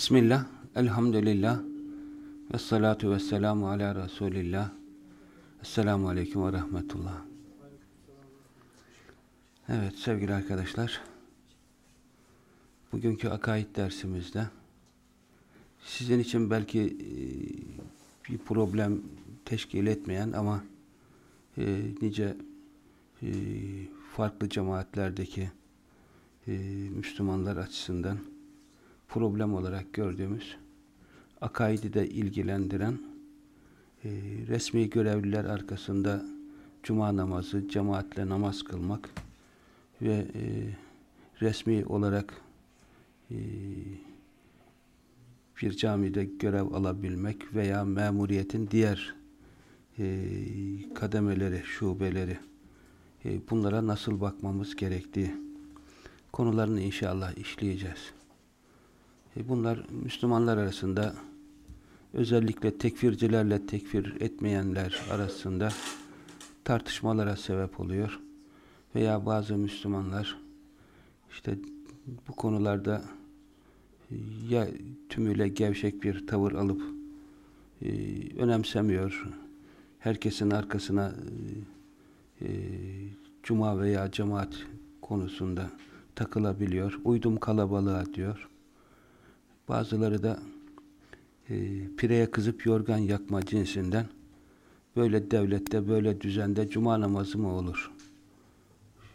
Bismillah, elhamdülillah, ve salatu ve selamu ala Resulillah. Esselamu Aleyküm ve Rahmetullah. Evet sevgili arkadaşlar, bugünkü akaid dersimizde sizin için belki e, bir problem teşkil etmeyen ama e, nice e, farklı cemaatlerdeki Müslümanlar açısından problem olarak gördüğümüz akaidi de ilgilendiren e, resmi görevliler arkasında cuma namazı, cemaatle namaz kılmak ve e, resmi olarak e, bir camide görev alabilmek veya memuriyetin diğer e, kademeleri, şubeleri e, bunlara nasıl bakmamız gerektiği konularını inşallah işleyeceğiz. E, bunlar Müslümanlar arasında özellikle tekfircilerle tekfir etmeyenler arasında tartışmalara sebep oluyor. Veya bazı Müslümanlar işte bu konularda ya tümüyle gevşek bir tavır alıp e, önemsemiyor. Herkesin arkasına e, cuma veya cemaat konusunda takılabiliyor. Uydum kalabalığa diyor. Bazıları da e, pireye kızıp yorgan yakma cinsinden böyle devlette, böyle düzende cuma namazı mı olur?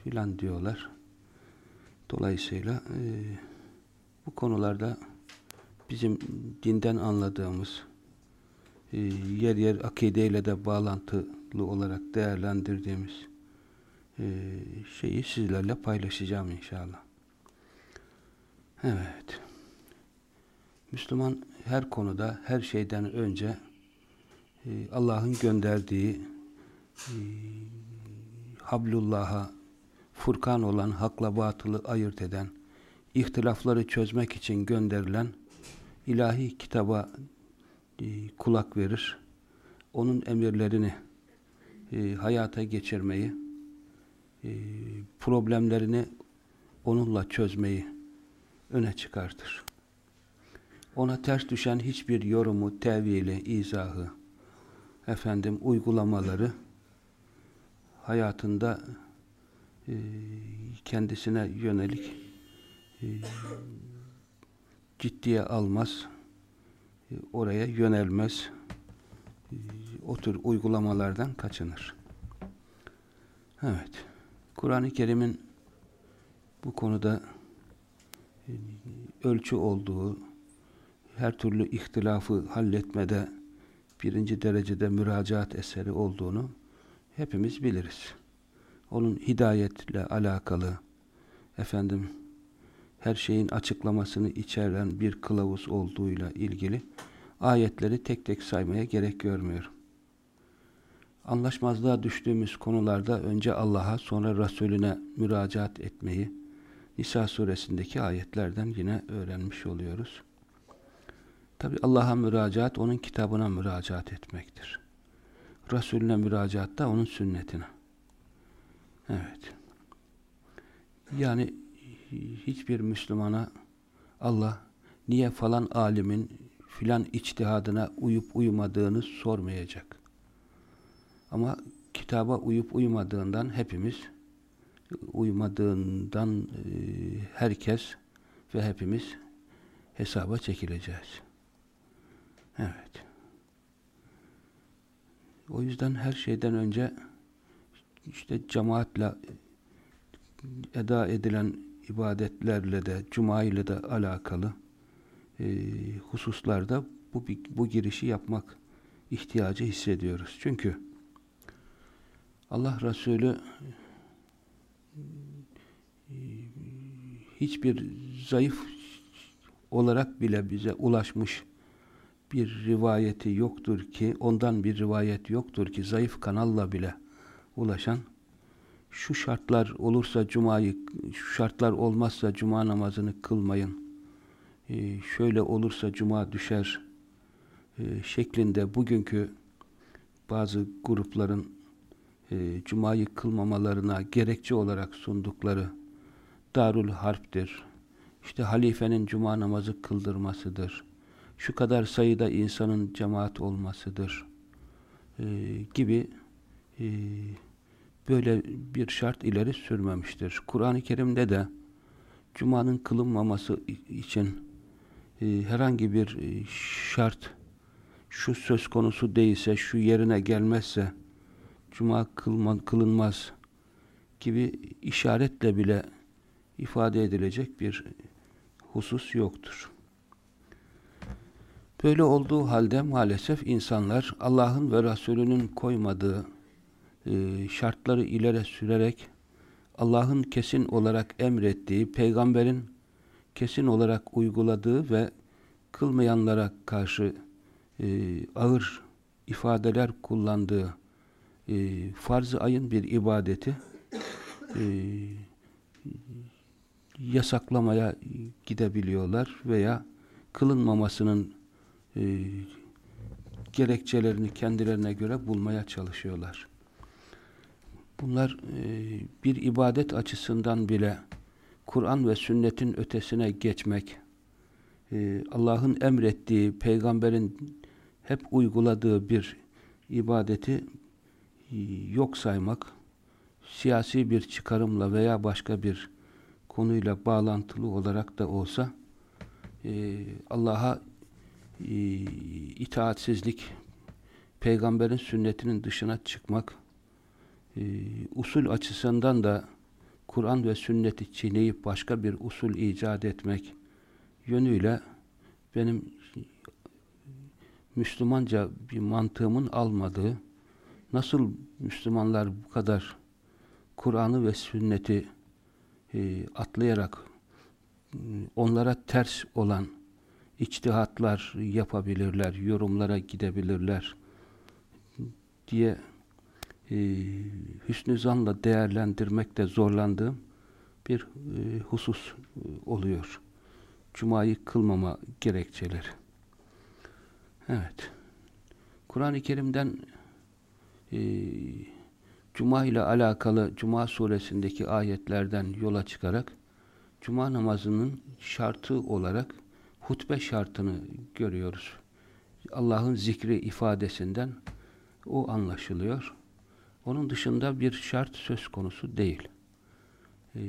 filan diyorlar. Dolayısıyla e, bu konularda bizim dinden anladığımız e, yer yer akideyle de bağlantılı olarak değerlendirdiğimiz e, şeyi sizlerle paylaşacağım inşallah. Evet. Müslüman her konuda, her şeyden önce e, Allah'ın gönderdiği e, Hablullah'a Furkan olan hakla batılı ayırt eden, ihtilafları çözmek için gönderilen ilahi kitaba e, kulak verir. Onun emirlerini hayata geçirmeyi, problemlerini onunla çözmeyi öne çıkartır. Ona ters düşen hiçbir yorumu, tevili, izahı, efendim uygulamaları hayatında e, kendisine yönelik e, ciddiye almaz, e, oraya yönelmez, e, o tür uygulamalardan kaçınır. Evet, Kur'an-ı Kerim'in bu konuda e, ölçü olduğu, her türlü ihtilafı halletmede birinci derecede müracaat eseri olduğunu hepimiz biliriz. Onun hidayetle alakalı efendim her şeyin açıklamasını içeren bir kılavuz olduğuyla ilgili ayetleri tek tek saymaya gerek görmüyorum. Anlaşmazlığa düştüğümüz konularda önce Allah'a sonra Resulüne müracaat etmeyi Nisa suresindeki ayetlerden yine öğrenmiş oluyoruz. Tabi Allah'a müracaat onun kitabına müracaat etmektir. Resulüne müracaat da onun sünnetine. Evet. Yani hiçbir Müslümana Allah niye falan alimin filan içtihadına uyup uymadığını sormayacak. Ama kitaba uyup uymadığından hepimiz uymadığından herkes ve hepimiz hesaba çekileceğiz. Evet. O yüzden her şeyden önce işte cemaatle eda edilen ibadetlerle de cuma ile de alakalı e, hususlarda bu, bu girişi yapmak ihtiyacı hissediyoruz. Çünkü Allah Resulü e, hiçbir zayıf olarak bile bize ulaşmış bir rivayeti yoktur ki, ondan bir rivayet yoktur ki zayıf kanalla bile ulaşan şu şartlar olursa cumayı, şu şartlar olmazsa cuma namazını kılmayın. Ee, şöyle olursa cuma düşer e, şeklinde bugünkü bazı grupların e, cumayı kılmamalarına gerekçe olarak sundukları Darul Harp'tir, işte halifenin cuma namazı kıldırmasıdır. Şu kadar sayıda insanın cemaat olmasıdır. E, gibi e, böyle bir şart ileri sürmemiştir. Kur'an-ı Kerim'de de Cuma'nın kılınmaması için e, herhangi bir e, şart şu söz konusu değilse, şu yerine gelmezse Cuma kılma, kılınmaz gibi işaretle bile ifade edilecek bir husus yoktur. Böyle olduğu halde maalesef insanlar Allah'ın ve Resulünün koymadığı e, şartları ileri sürerek Allah'ın kesin olarak emrettiği, peygamberin kesin olarak uyguladığı ve kılmayanlara karşı e, ağır ifadeler kullandığı e, farz-ı ayın bir ibadeti e, yasaklamaya gidebiliyorlar veya kılınmamasının e, gerekçelerini kendilerine göre bulmaya çalışıyorlar. Bunlar e, bir ibadet açısından bile Kur'an ve sünnetin ötesine geçmek, e, Allah'ın emrettiği, peygamberin hep uyguladığı bir ibadeti e, yok saymak, siyasi bir çıkarımla veya başka bir konuyla bağlantılı olarak da olsa e, Allah'a itaatsizlik, peygamberin sünnetinin dışına çıkmak, e, usul açısından da Kur'an ve sünneti çiğneyip başka bir usul icat etmek yönüyle benim Müslümanca bir mantığımın almadığı, nasıl Müslümanlar bu kadar Kur'an'ı ve sünneti e, atlayarak onlara ters olan içtihatlar yapabilirler, yorumlara gidebilirler diye e, hüsnü zanla değerlendirmekte zorlandığım bir e, husus e, oluyor. Cuma'yı kılmama gerekçeleri. Evet. Kur'an-ı Kerim'den e, Cuma ile alakalı Cuma suresindeki ayetlerden yola çıkarak Cuma namazının şartı olarak hutbe şartını görüyoruz. Allah'ın zikri ifadesinden o anlaşılıyor. Onun dışında bir şart söz konusu değil. Ee,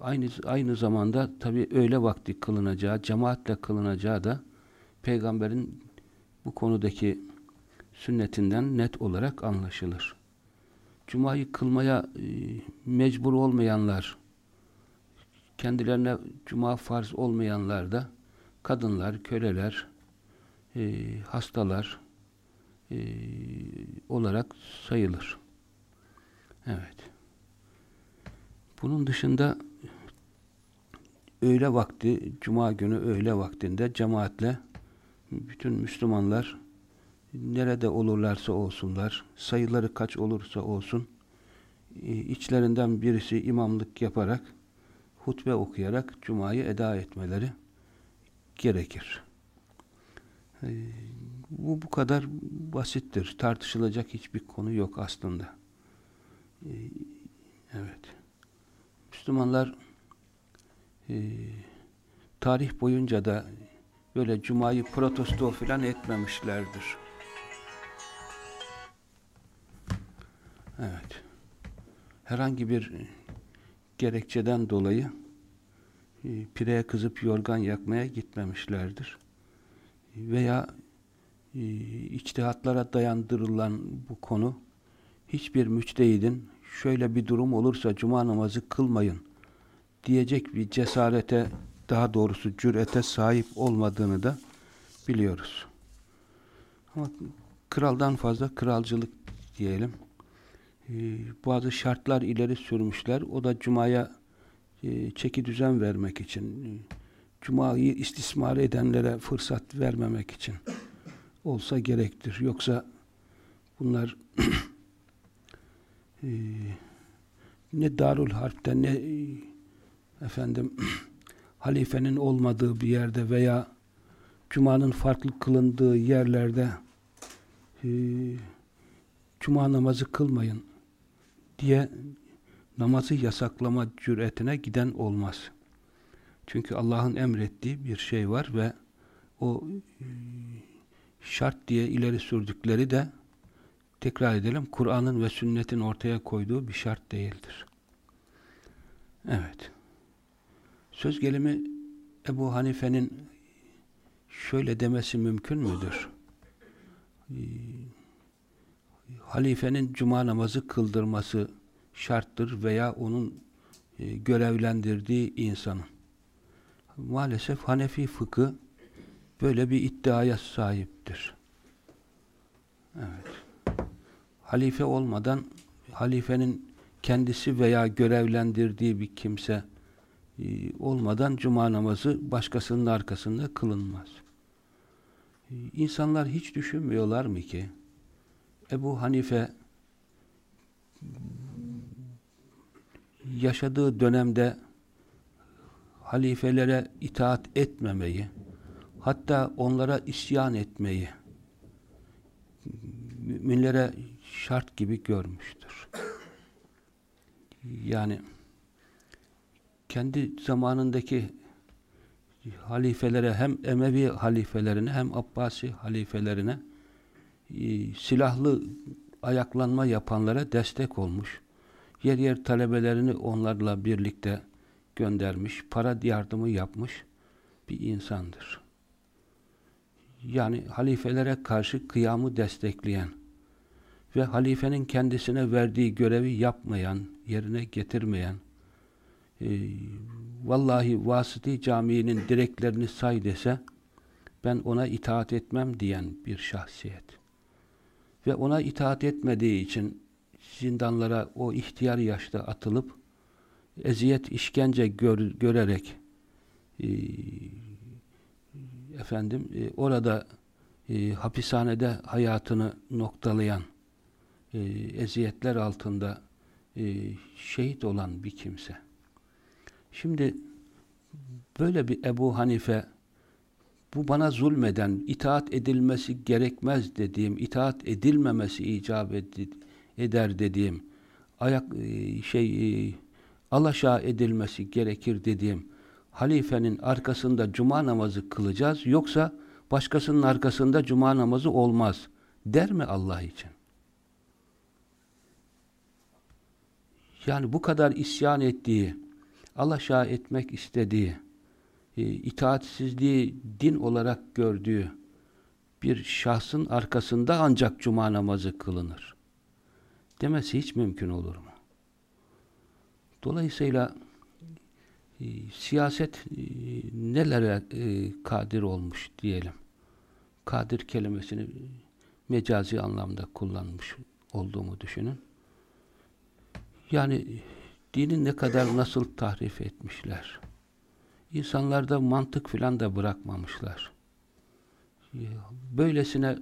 aynı aynı zamanda tabi öğle vakti kılınacağı, cemaatle kılınacağı da peygamberin bu konudaki sünnetinden net olarak anlaşılır. Cuma'yı kılmaya e, mecbur olmayanlar, kendilerine cuma farz olmayanlar da kadınlar, köleler, e, hastalar e, olarak sayılır. Evet. Bunun dışında öğle vakti, cuma günü öğle vaktinde cemaatle bütün Müslümanlar nerede olurlarsa olsunlar, sayıları kaç olursa olsun, e, içlerinden birisi imamlık yaparak, hutbe okuyarak cumayı eda etmeleri gerekir. E, bu bu kadar basittir. Tartışılacak hiçbir konu yok aslında. E, evet. Müslümanlar tarih boyunca da böyle cumayı protesto filan etmemişlerdir. Evet. Herhangi bir gerekçeden dolayı e, pireye kızıp yorgan yakmaya gitmemişlerdir. Veya e, içtihatlara dayandırılan bu konu hiçbir müçtehidin şöyle bir durum olursa cuma namazı kılmayın diyecek bir cesarete daha doğrusu cürete sahip olmadığını da biliyoruz. Ama kraldan fazla kralcılık diyelim e, bazı şartlar ileri sürmüşler. O da Cuma'ya e, çeki düzen vermek için, e, Cuma'yı istismar edenlere fırsat vermemek için olsa gerektir. Yoksa bunlar e, ne Darul Harp'te ne e, efendim halifenin olmadığı bir yerde veya Cuma'nın farklı kılındığı yerlerde e, Cuma namazı kılmayın diye namazı yasaklama cüretine giden olmaz. Çünkü Allah'ın emrettiği bir şey var ve o e, şart diye ileri sürdükleri de tekrar edelim Kur'an'ın ve sünnetin ortaya koyduğu bir şart değildir. Evet. Söz gelimi Ebu Hanife'nin şöyle demesi mümkün müdür? Ee, halifenin cuma namazı kıldırması şarttır veya onun e, görevlendirdiği insanın. Maalesef Hanefi fıkı böyle bir iddiaya sahiptir. Evet. Halife olmadan halifenin kendisi veya görevlendirdiği bir kimse e, olmadan cuma namazı başkasının arkasında kılınmaz. E, insanlar hiç düşünmüyorlar mı ki Ebu Hanife yaşadığı dönemde halifelere itaat etmemeyi, hatta onlara isyan etmeyi müminlere şart gibi görmüştür. Yani kendi zamanındaki halifelere hem Emevi halifelerine hem Abbasi halifelerine e, silahlı ayaklanma yapanlara destek olmuş. Yer yer talebelerini onlarla birlikte göndermiş, para yardımı yapmış bir insandır. Yani halifelere karşı kıyamı destekleyen ve halifenin kendisine verdiği görevi yapmayan, yerine getirmeyen, e, vallahi Vasıti Camii'nin direklerini say dese, ben ona itaat etmem diyen bir şahsiyet. Ve ona itaat etmediği için zindanlara o ihtiyar yaşta atılıp, eziyet, işkence gör, görerek e, efendim e, orada e, hapishanede hayatını noktalayan e, eziyetler altında e, şehit olan bir kimse. Şimdi böyle bir Ebu Hanife bu bana zulmeden, itaat edilmesi gerekmez dediğim, itaat edilmemesi icap eder dediğim, ayak e, şey e, alaşağı edilmesi gerekir dediğim halifenin arkasında cuma namazı kılacağız yoksa başkasının arkasında cuma namazı olmaz der mi Allah için? Yani bu kadar isyan ettiği, alaşağı etmek istediği, e, itaatsizliği din olarak gördüğü bir şahsın arkasında ancak cuma namazı kılınır. Demesi hiç mümkün olur mu? Dolayısıyla e, siyaset e, nelere e, kadir olmuş diyelim. Kadir kelimesini mecazi anlamda kullanmış olduğumu düşünün. Yani dini ne kadar nasıl tahrif etmişler. İnsanlarda mantık filan da bırakmamışlar. Böylesine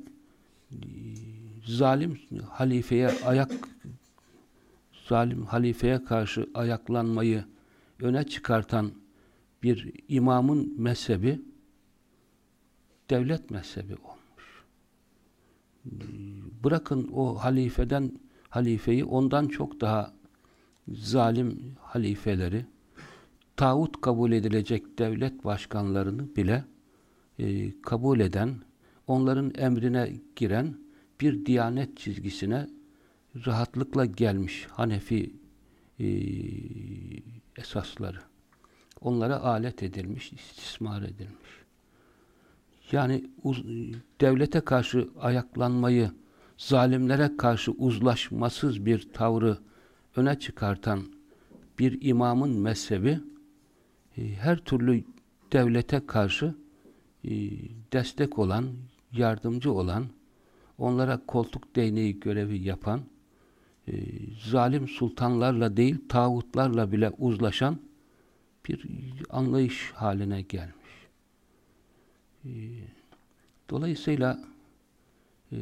zalim halifeye ayak zalim halifeye karşı ayaklanmayı öne çıkartan bir imamın mezhebi devlet mezhebi olmuş. Bırakın o halifeden halifeyi ondan çok daha zalim halifeleri tağut kabul edilecek devlet başkanlarını bile e, kabul eden, onların emrine giren bir diyanet çizgisine rahatlıkla gelmiş Hanefi e, esasları. Onlara alet edilmiş, istismar edilmiş. Yani uz, devlete karşı ayaklanmayı, zalimlere karşı uzlaşmasız bir tavrı öne çıkartan bir imamın mezhebi e, her türlü devlete karşı e, destek olan, yardımcı olan, onlara koltuk değneği görevi yapan, e, zalim sultanlarla değil, tağutlarla bile uzlaşan bir anlayış haline gelmiş. E, dolayısıyla e,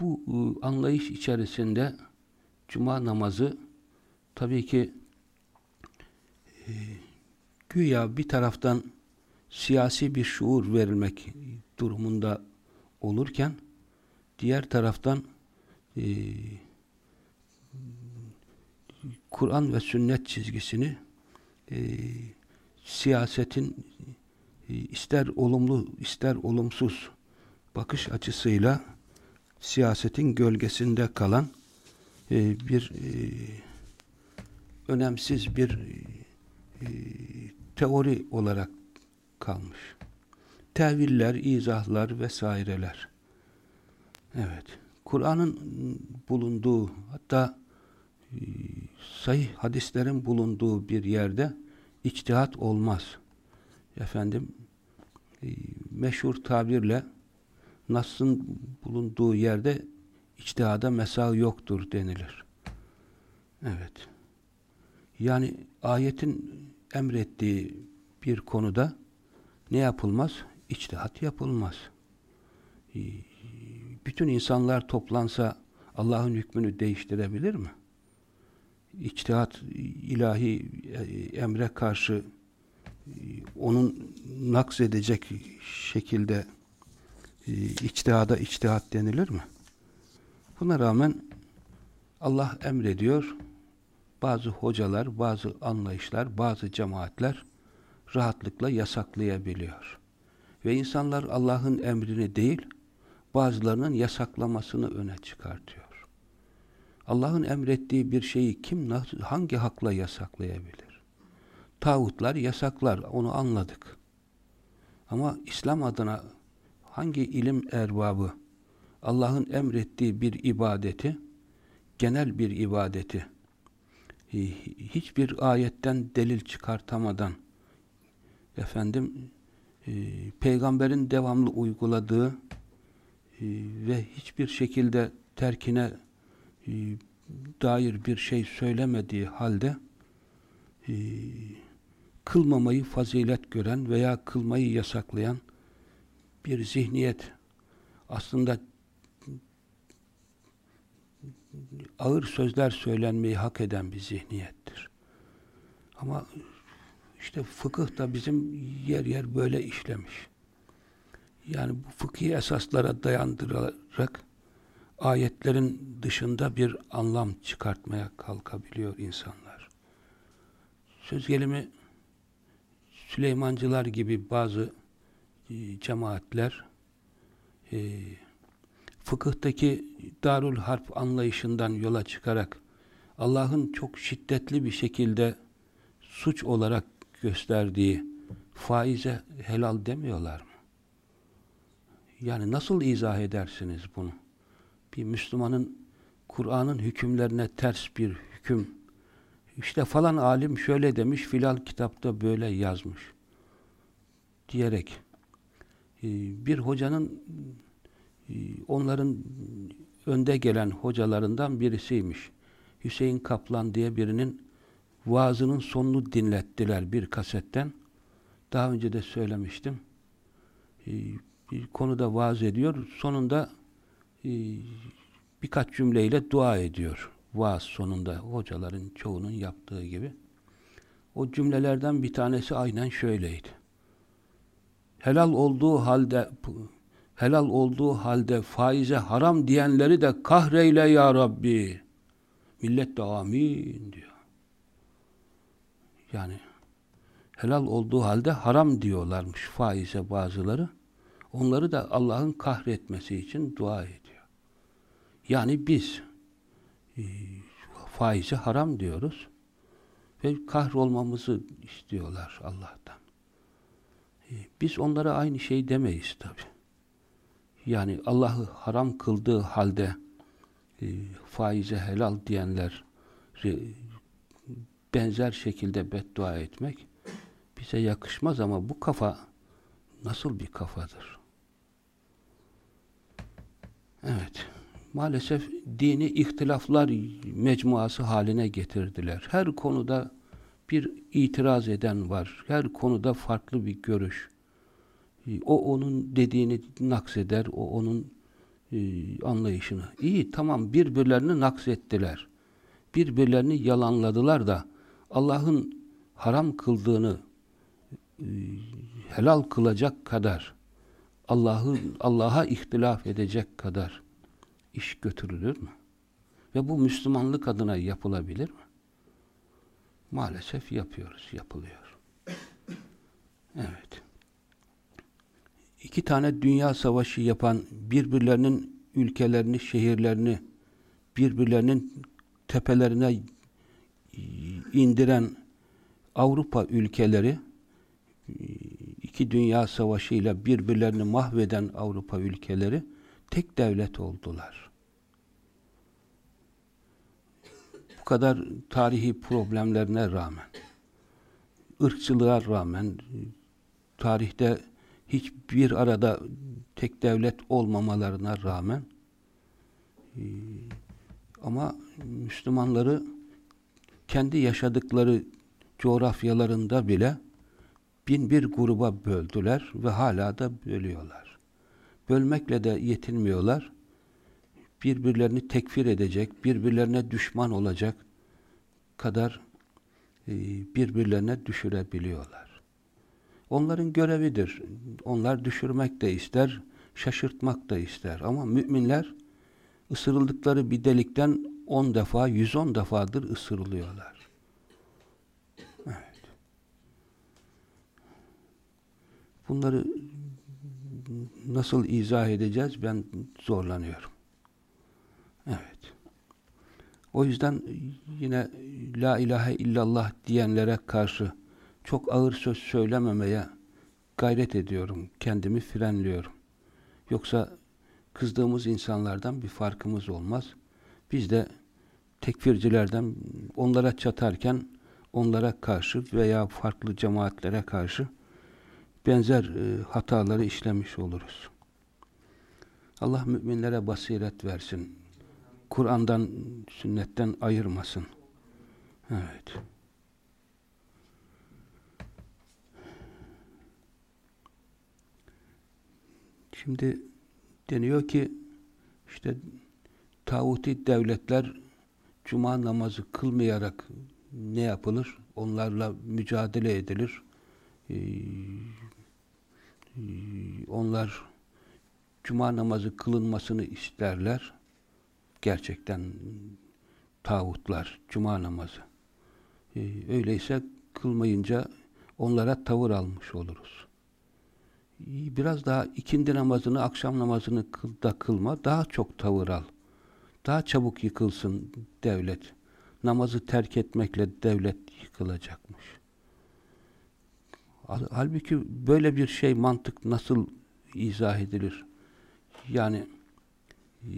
bu e, anlayış içerisinde cuma namazı tabii ki e, güya bir taraftan siyasi bir şuur verilmek durumunda olurken diğer taraftan e, Kur'an ve sünnet çizgisini e, siyasetin e, ister olumlu ister olumsuz bakış açısıyla siyasetin gölgesinde kalan e, bir e, önemsiz bir e, teori olarak kalmış. Teviller, izahlar vesaireler. Evet. Kur'an'ın bulunduğu hatta e, sahih hadislerin bulunduğu bir yerde içtihat olmaz. Efendim e, meşhur tabirle Nas'ın bulunduğu yerde içtihada mesal yoktur denilir. Evet. Yani ayetin emrettiği bir konuda ne yapılmaz? İçtihat yapılmaz. Ee, bütün insanlar toplansa Allah'ın hükmünü değiştirebilir mi? İçtihat ilahi e, emre karşı e, onun naks edecek şekilde e, içtihada içtihat denilir mi? Buna rağmen Allah emrediyor. Bazı hocalar, bazı anlayışlar, bazı cemaatler rahatlıkla yasaklayabiliyor. Ve insanlar Allah'ın emrini değil, bazılarının yasaklamasını öne çıkartıyor. Allah'ın emrettiği bir şeyi kim, hangi hakla yasaklayabilir? Tağutlar yasaklar, onu anladık. Ama İslam adına hangi ilim erbabı Allah'ın emrettiği bir ibadeti, genel bir ibadeti, hiçbir ayetten delil çıkartamadan, efendim, e, peygamberin devamlı uyguladığı e, ve hiçbir şekilde terkine e, dair bir şey söylemediği halde e, kılmamayı fazilet gören veya kılmayı yasaklayan bir zihniyet aslında ağır sözler söylenmeyi hak eden bir zihniyettir. Ama işte fıkıh da bizim yer yer böyle işlemiş. Yani bu fıkhi esaslara dayandırarak ayetlerin dışında bir anlam çıkartmaya kalkabiliyor insanlar. Söz gelimi Süleymancılar gibi bazı e, cemaatler e, fıkıhtaki darul harp anlayışından yola çıkarak Allah'ın çok şiddetli bir şekilde suç olarak gösterdiği faize helal demiyorlar mı? Yani nasıl izah edersiniz bunu? Bir Müslümanın Kur'an'ın hükümlerine ters bir hüküm işte falan alim şöyle demiş filal kitapta böyle yazmış diyerek e, bir hocanın e, onların önde gelen hocalarından birisiymiş. Hüseyin Kaplan diye birinin vaazının sonunu dinlettiler bir kasetten. Daha önce de söylemiştim. Ee, bir konuda vaaz ediyor. Sonunda e, birkaç cümleyle dua ediyor. Vaaz sonunda hocaların çoğunun yaptığı gibi. O cümlelerden bir tanesi aynen şöyleydi. Helal olduğu halde helal olduğu halde faize haram diyenleri de kahreyle ya Rabbi. Millet de amin diyor. Yani helal olduğu halde haram diyorlarmış faize bazıları. Onları da Allah'ın kahretmesi için dua ediyor. Yani biz e, faize haram diyoruz ve kahrolmamızı istiyorlar Allah'tan. E, biz onlara aynı şey demeyiz tabi. Yani Allah'ı haram kıldığı halde e, faize helal diyenler benzer şekilde beddua etmek bize yakışmaz ama bu kafa nasıl bir kafadır? Evet. Maalesef dini ihtilaflar mecmuası haline getirdiler. Her konuda bir itiraz eden var. Her konuda farklı bir görüş. O onun dediğini nakseder, o onun e, anlayışını. İyi tamam birbirlerini naksettiler. Birbirlerini yalanladılar da Allah'ın haram kıldığını e, helal kılacak kadar Allah'ı Allah'a ihtilaf edecek kadar iş götürülür mü? Ve bu Müslümanlık adına yapılabilir mi? Maalesef yapıyoruz, yapılıyor. Evet. İki tane dünya savaşı yapan birbirlerinin ülkelerini, şehirlerini birbirlerinin tepelerine indiren Avrupa ülkeleri iki dünya savaşıyla birbirlerini mahveden Avrupa ülkeleri tek devlet oldular. Bu kadar tarihi problemlerine rağmen, ırkçılığa rağmen, tarihte hiçbir arada tek devlet olmamalarına rağmen ama Müslümanları kendi yaşadıkları coğrafyalarında bile bin bir gruba böldüler ve hala da bölüyorlar. Bölmekle de yetinmiyorlar. Birbirlerini tekfir edecek, birbirlerine düşman olacak kadar e, birbirlerine düşürebiliyorlar. Onların görevidir. Onlar düşürmek de ister, şaşırtmak da ister. Ama müminler ısırıldıkları bir delikten 10 defa, 110 defadır ısırılıyorlar. Evet. Bunları nasıl izah edeceğiz ben zorlanıyorum. Evet. O yüzden yine la ilahe illallah diyenlere karşı çok ağır söz söylememeye gayret ediyorum. Kendimi frenliyorum. Yoksa kızdığımız insanlardan bir farkımız olmaz. Biz de tekfircilerden onlara çatarken onlara karşı veya farklı cemaatlere karşı benzer e, hataları işlemiş oluruz. Allah müminlere basiret versin. Kur'an'dan, sünnetten ayırmasın. Evet. Şimdi deniyor ki işte tağuti devletler cuma namazı kılmayarak ne yapılır? Onlarla mücadele edilir. Ee, e, onlar cuma namazı kılınmasını isterler. Gerçekten tağutlar, cuma namazı. Ee, öyleyse kılmayınca onlara tavır almış oluruz biraz daha ikindi namazını, akşam namazını da kılma, daha çok tavır al. Daha çabuk yıkılsın devlet. Namazı terk etmekle devlet yıkılacakmış. Halbuki böyle bir şey mantık nasıl izah edilir? Yani e,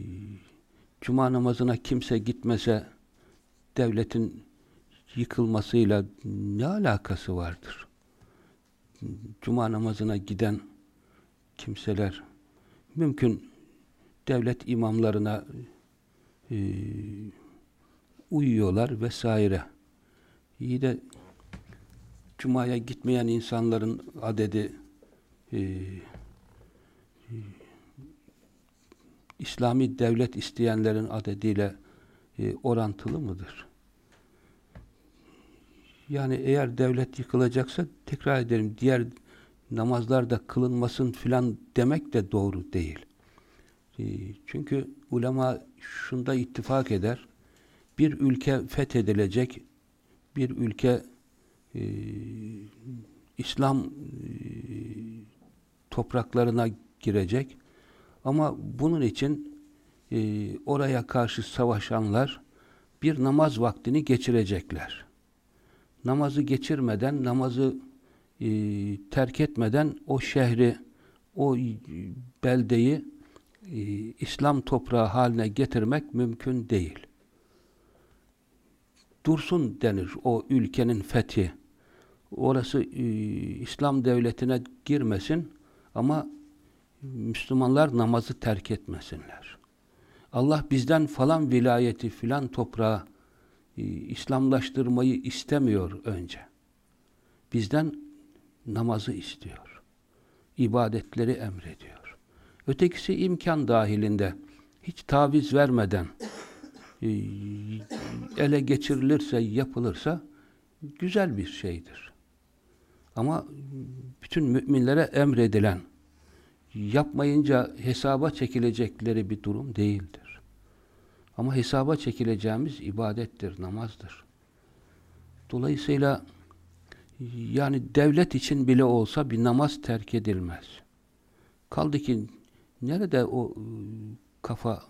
cuma namazına kimse gitmese devletin yıkılmasıyla ne alakası vardır? Cuma namazına giden kimseler mümkün devlet imamlarına e, uyuyorlar vesaire. İyi de Cuma'ya gitmeyen insanların adedi e, e, İslami devlet isteyenlerin adediyle e, orantılı mıdır? Yani eğer devlet yıkılacaksa tekrar ederim diğer namazlar da kılınmasın filan demek de doğru değil. Ee, çünkü ulema şunda ittifak eder. Bir ülke fethedilecek, bir ülke e, İslam e, topraklarına girecek. Ama bunun için e, oraya karşı savaşanlar bir namaz vaktini geçirecekler. Namazı geçirmeden, namazı e, terk etmeden o şehri, o beldeyi e, İslam toprağı haline getirmek mümkün değil. Dursun denir o ülkenin fethi. Orası e, İslam devletine girmesin ama Müslümanlar namazı terk etmesinler. Allah bizden falan vilayeti filan toprağı e, İslamlaştırmayı istemiyor önce. Bizden namazı istiyor. İbadetleri emrediyor. Ötekisi imkan dahilinde hiç taviz vermeden e, ele geçirilirse, yapılırsa güzel bir şeydir. Ama bütün müminlere emredilen yapmayınca hesaba çekilecekleri bir durum değildir. Ama hesaba çekileceğimiz ibadettir, namazdır. Dolayısıyla yani devlet için bile olsa bir namaz terk edilmez. Kaldı ki nerede o ıı, kafa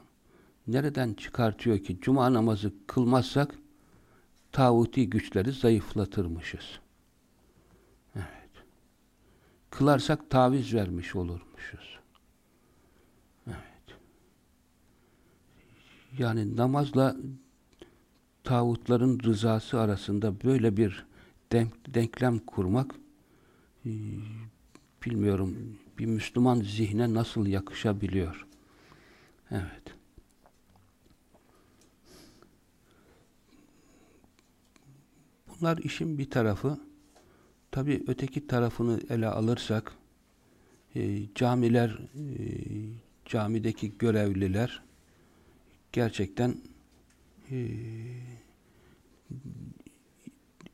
nereden çıkartıyor ki cuma namazı kılmazsak tağuti güçleri zayıflatırmışız. Evet. Kılarsak taviz vermiş olurmuşuz. Evet. Yani namazla tağutların rızası arasında böyle bir denk, denklem kurmak e, bilmiyorum bir Müslüman zihne nasıl yakışabiliyor. Evet. Bunlar işin bir tarafı. Tabi öteki tarafını ele alırsak e, camiler e, camideki görevliler gerçekten e,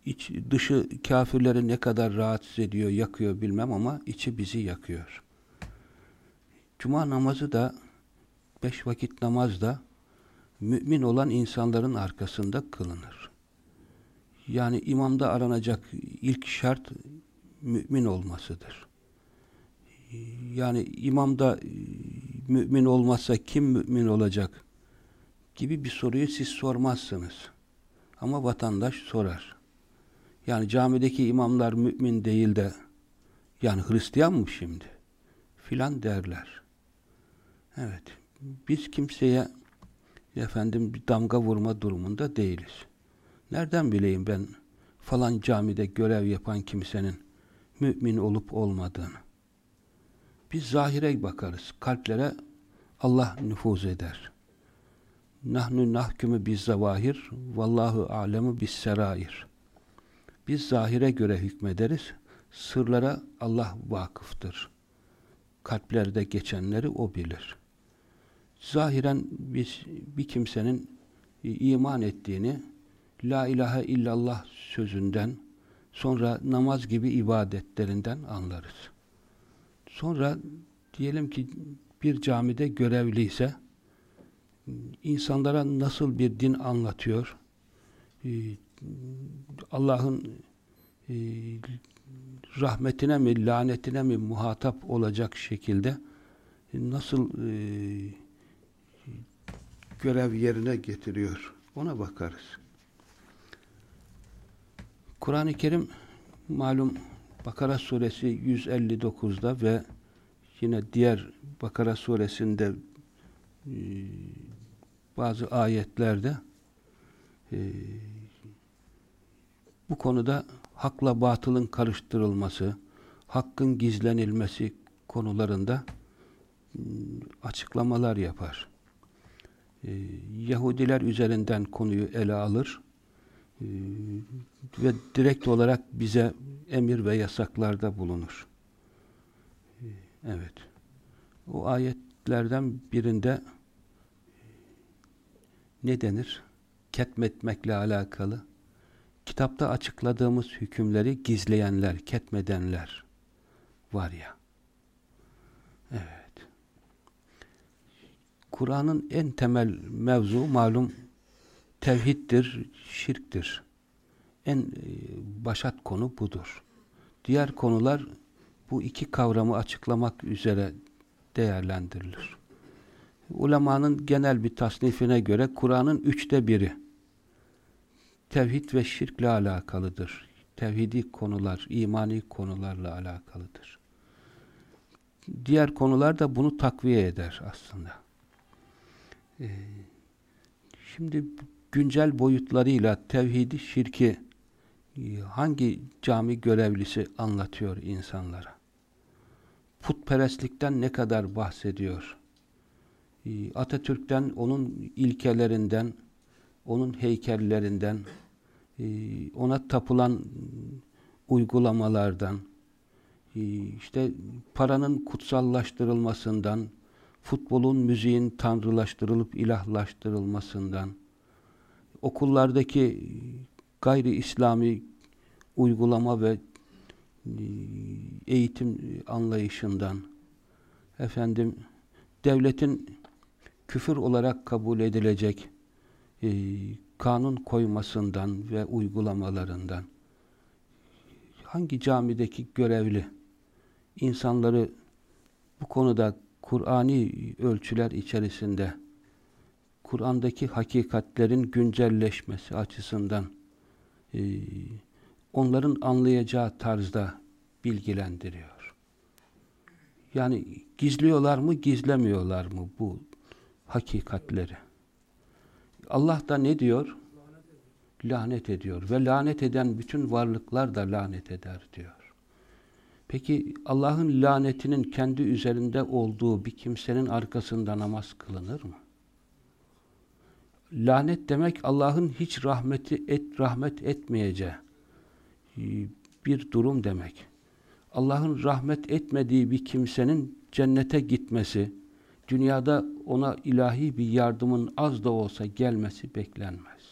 iç, dışı kafirleri ne kadar rahatsız ediyor, yakıyor bilmem ama içi bizi yakıyor. Cuma namazı da beş vakit namaz da mümin olan insanların arkasında kılınır. Yani imamda aranacak ilk şart mümin olmasıdır. Yani imamda e, mümin olmazsa kim mümin olacak gibi bir soruyu siz sormazsınız. Ama vatandaş sorar. Yani camideki imamlar mümin değil de yani Hristiyan mı şimdi? Filan derler. Evet. Biz kimseye efendim bir damga vurma durumunda değiliz. Nereden bileyim ben falan camide görev yapan kimsenin mümin olup olmadığını? Biz zahire bakarız. Kalplere Allah nüfuz eder. Nahnu nahkümü biz zavahir vallahu alemu bis serair. Biz zahire göre hükmederiz. Sırlara Allah vakıftır. Kalplerde geçenleri o bilir. Zahiren biz bir kimsenin iman ettiğini La ilahe illallah sözünden sonra namaz gibi ibadetlerinden anlarız. Sonra diyelim ki bir camide görevliyse insanlara nasıl bir din anlatıyor? Allah'ın e, rahmetine mi, lanetine mi muhatap olacak şekilde nasıl e, görev yerine getiriyor? Ona bakarız. Kur'an-ı Kerim malum Bakara suresi 159'da ve yine diğer Bakara suresinde e, bazı ayetlerde e, bu konuda hakla batılın karıştırılması, hakkın gizlenilmesi konularında e, açıklamalar yapar. E, Yahudiler üzerinden konuyu ele alır e, ve direkt olarak bize emir ve yasaklarda bulunur. E, evet. O ayetlerden birinde ne denir? Ketmetmekle alakalı. Kitapta açıkladığımız hükümleri gizleyenler, ketmedenler var ya. Evet. Kur'an'ın en temel mevzu malum tevhiddir, şirktir. En e, başat konu budur. Diğer konular bu iki kavramı açıklamak üzere değerlendirilir. Ulemanın genel bir tasnifine göre Kur'an'ın üçte biri tevhid ve şirkle alakalıdır. Tevhidi konular, imani konularla alakalıdır. Diğer konular da bunu takviye eder aslında. Ee, şimdi güncel boyutlarıyla tevhidi, şirki e, hangi cami görevlisi anlatıyor insanlara? Putperestlikten ne kadar bahsediyor? E, Atatürk'ten, onun ilkelerinden, onun heykellerinden, e, ona tapılan uygulamalardan, işte paranın kutsallaştırılmasından, futbolun, müziğin tanrılaştırılıp ilahlaştırılmasından, okullardaki gayri İslami uygulama ve e, eğitim anlayışından efendim devletin küfür olarak kabul edilecek e, kanun koymasından ve uygulamalarından hangi camideki görevli insanları bu konuda Kur'ani ölçüler içerisinde Kur'an'daki hakikatlerin güncelleşmesi açısından e, onların anlayacağı tarzda bilgilendiriyor. Yani gizliyorlar mı, gizlemiyorlar mı bu hakikatleri? Allah da ne diyor? Lanet ediyor. Ve lanet eden bütün varlıklar da lanet eder diyor. Peki Allah'ın lanetinin kendi üzerinde olduğu bir kimsenin arkasında namaz kılınır mı? Lanet demek Allah'ın hiç rahmeti et rahmet etmeyeceği e, bir durum demek. Allah'ın rahmet etmediği bir kimsenin cennete gitmesi, dünyada ona ilahi bir yardımın az da olsa gelmesi beklenmez.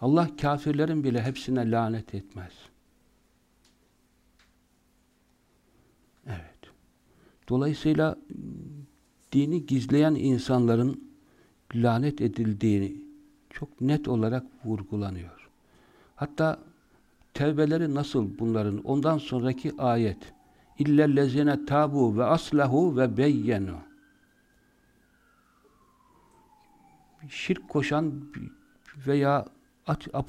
Allah kafirlerin bile hepsine lanet etmez. Evet. Dolayısıyla dini gizleyen insanların lanet edildiğini çok net olarak vurgulanıyor. Hatta tevbeleri nasıl bunların? Ondan sonraki ayet. İllellezine tabu ve aslahu ve beyyenu. Şirk koşan veya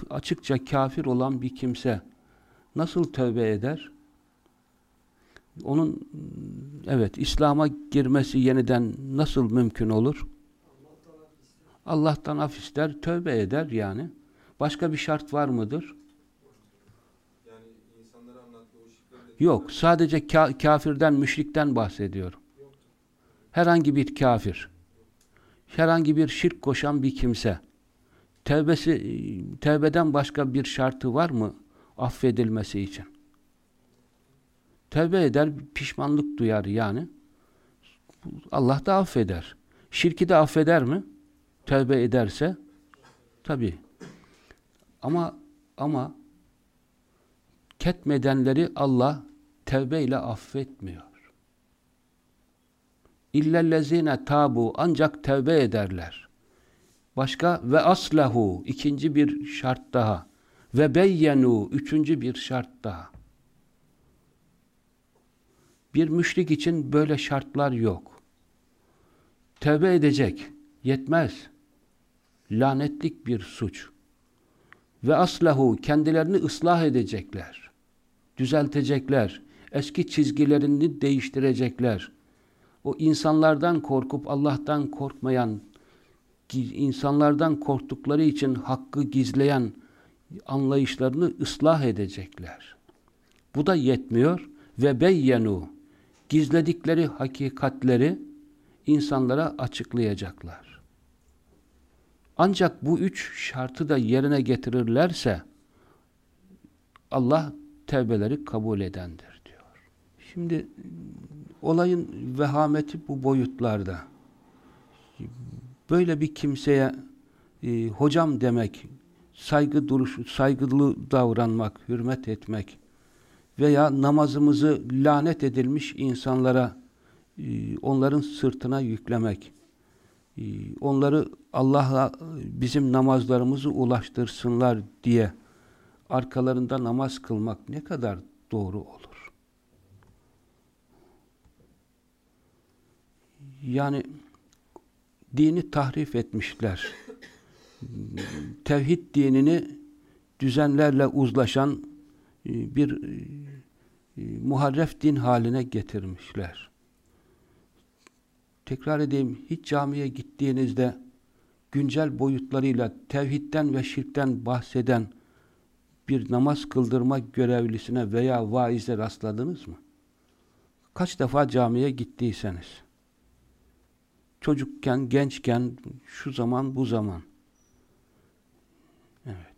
açıkça kafir olan bir kimse nasıl tövbe eder? Onun evet İslam'a girmesi yeniden nasıl mümkün olur? Allah'tan af ister, tövbe eder yani. Başka bir şart var mıdır? Yok, sadece ka kafirden, müşrikten bahsediyorum. Herhangi bir kafir, herhangi bir şirk koşan bir kimse, tevbesi, tevbeden başka bir şartı var mı affedilmesi için? Tevbe eder, pişmanlık duyar yani. Allah da affeder. Şirki de affeder mi? Tevbe ederse tabi. Ama ama ketmedenleri Allah tevbe ile affetmiyor. İllellezine tabu ancak tevbe ederler. Başka ve aslahu ikinci bir şart daha. Ve beyyenu üçüncü bir şart daha. Bir müşrik için böyle şartlar yok. Tevbe edecek. Yetmez. Lanetlik bir suç. Ve aslahu kendilerini ıslah edecekler. Düzeltecekler. Eski çizgilerini değiştirecekler. O insanlardan korkup Allah'tan korkmayan, insanlardan korktukları için hakkı gizleyen anlayışlarını ıslah edecekler. Bu da yetmiyor ve beyyenu gizledikleri hakikatleri insanlara açıklayacaklar. Ancak bu üç şartı da yerine getirirlerse Allah tevbeleri kabul edendir diyor. Şimdi olayın vehameti bu boyutlarda. Böyle bir kimseye e, hocam demek, saygı duruş, saygılı davranmak, hürmet etmek veya namazımızı lanet edilmiş insanlara e, onların sırtına yüklemek, e, onları Allah'a bizim namazlarımızı ulaştırsınlar diye arkalarında namaz kılmak ne kadar doğru olur? Yani dini tahrif etmişler. Tevhid dinini düzenlerle uzlaşan e, bir e, muharref din haline getirmişler. Tekrar edeyim, hiç camiye gittiğinizde güncel boyutlarıyla tevhidden ve şirkten bahseden bir namaz kıldırma görevlisine veya vaize rastladınız mı? Kaç defa camiye gittiyseniz. Çocukken, gençken, şu zaman, bu zaman. Evet.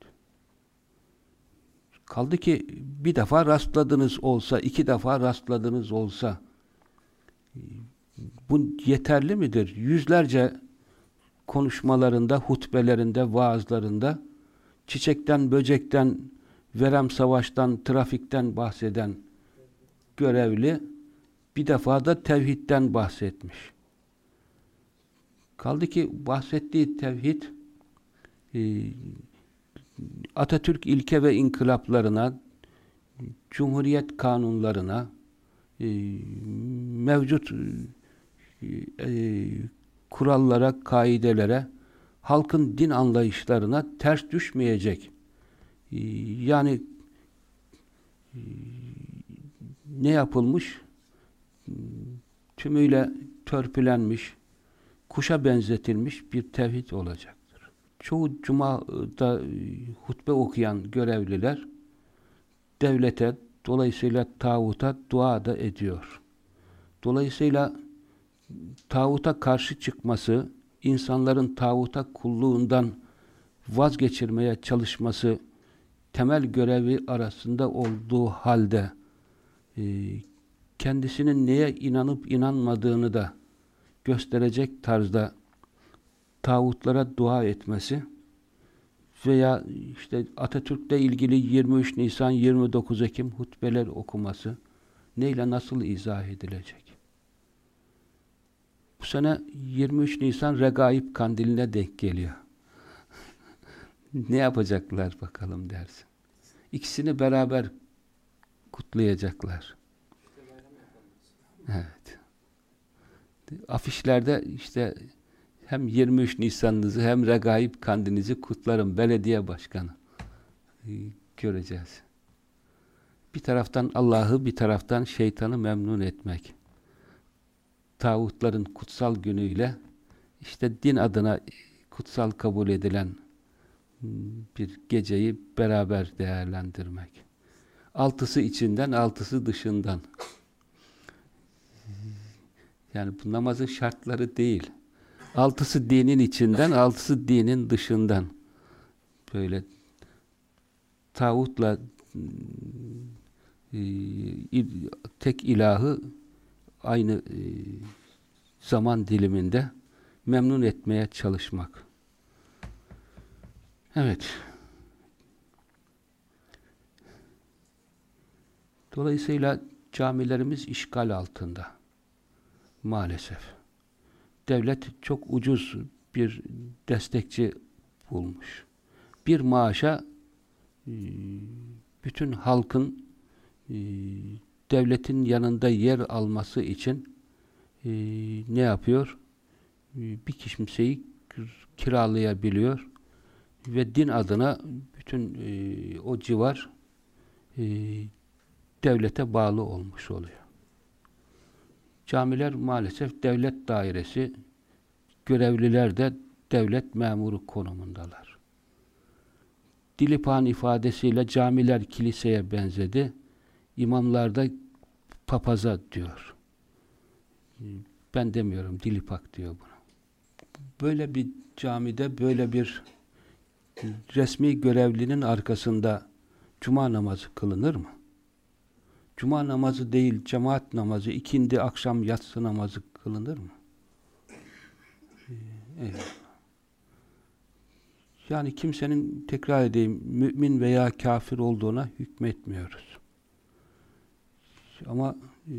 Kaldı ki bir defa rastladınız olsa, iki defa rastladınız olsa bu yeterli midir? Yüzlerce konuşmalarında, hutbelerinde, vaazlarında çiçekten, böcekten, verem savaştan, trafikten bahseden görevli bir defa da tevhidden bahsetmiş. Kaldı ki bahsettiği tevhid e, Atatürk ilke ve inkılaplarına, Cumhuriyet kanunlarına, e, mevcut e, kurallara, kaidelere, halkın din anlayışlarına ters düşmeyecek. Yani ne yapılmış? Tümüyle törpülenmiş, kuşa benzetilmiş bir tevhid olacaktır. Çoğu cumada e, hutbe okuyan görevliler devlete, dolayısıyla tağuta dua da ediyor. Dolayısıyla tağuta karşı çıkması, insanların tağuta kulluğundan vazgeçirmeye çalışması temel görevi arasında olduğu halde e, kendisinin neye inanıp inanmadığını da gösterecek tarzda tağutlara dua etmesi veya işte Atatürk'le ilgili 23 Nisan 29 Ekim hutbeler okuması neyle nasıl izah edilecek? Bu sene 23 Nisan Regaib Kandili'ne denk geliyor. ne yapacaklar bakalım dersin. İkisini beraber kutlayacaklar. Evet. Afişlerde işte hem 23 Nisan'ınızı hem Regaib Kandilinizi kutlarım belediye başkanı. Ee, göreceğiz. Bir taraftan Allah'ı bir taraftan şeytanı memnun etmek. Tağutların kutsal günüyle işte din adına kutsal kabul edilen bir geceyi beraber değerlendirmek. Altısı içinden, altısı dışından. Yani bu namazın şartları değil. Altısı dinin içinden, altısı dinin dışından. Böyle tağutla e, tek ilahı aynı e, zaman diliminde memnun etmeye çalışmak. Evet. Dolayısıyla camilerimiz işgal altında. Maalesef. Devlet çok ucuz bir destekçi bulmuş. Bir maaşa e, bütün halkın e, devletin yanında yer alması için e, ne yapıyor? Bir kimseyi kiralayabiliyor ve din adına bütün o civar devlete bağlı olmuş oluyor. Camiler maalesef devlet dairesi, görevliler de devlet memuru konumundalar. Dilipan ifadesiyle camiler kiliseye benzedi, imamlar da papaza diyor. Ben demiyorum, Dilipak diyor bunu. Böyle bir camide, böyle bir resmi görevlinin arkasında cuma namazı kılınır mı? Cuma namazı değil, cemaat namazı, ikindi, akşam, yatsı namazı kılınır mı? Evet. Yani kimsenin tekrar edeyim, mümin veya kafir olduğuna hükmetmiyoruz. Ama e,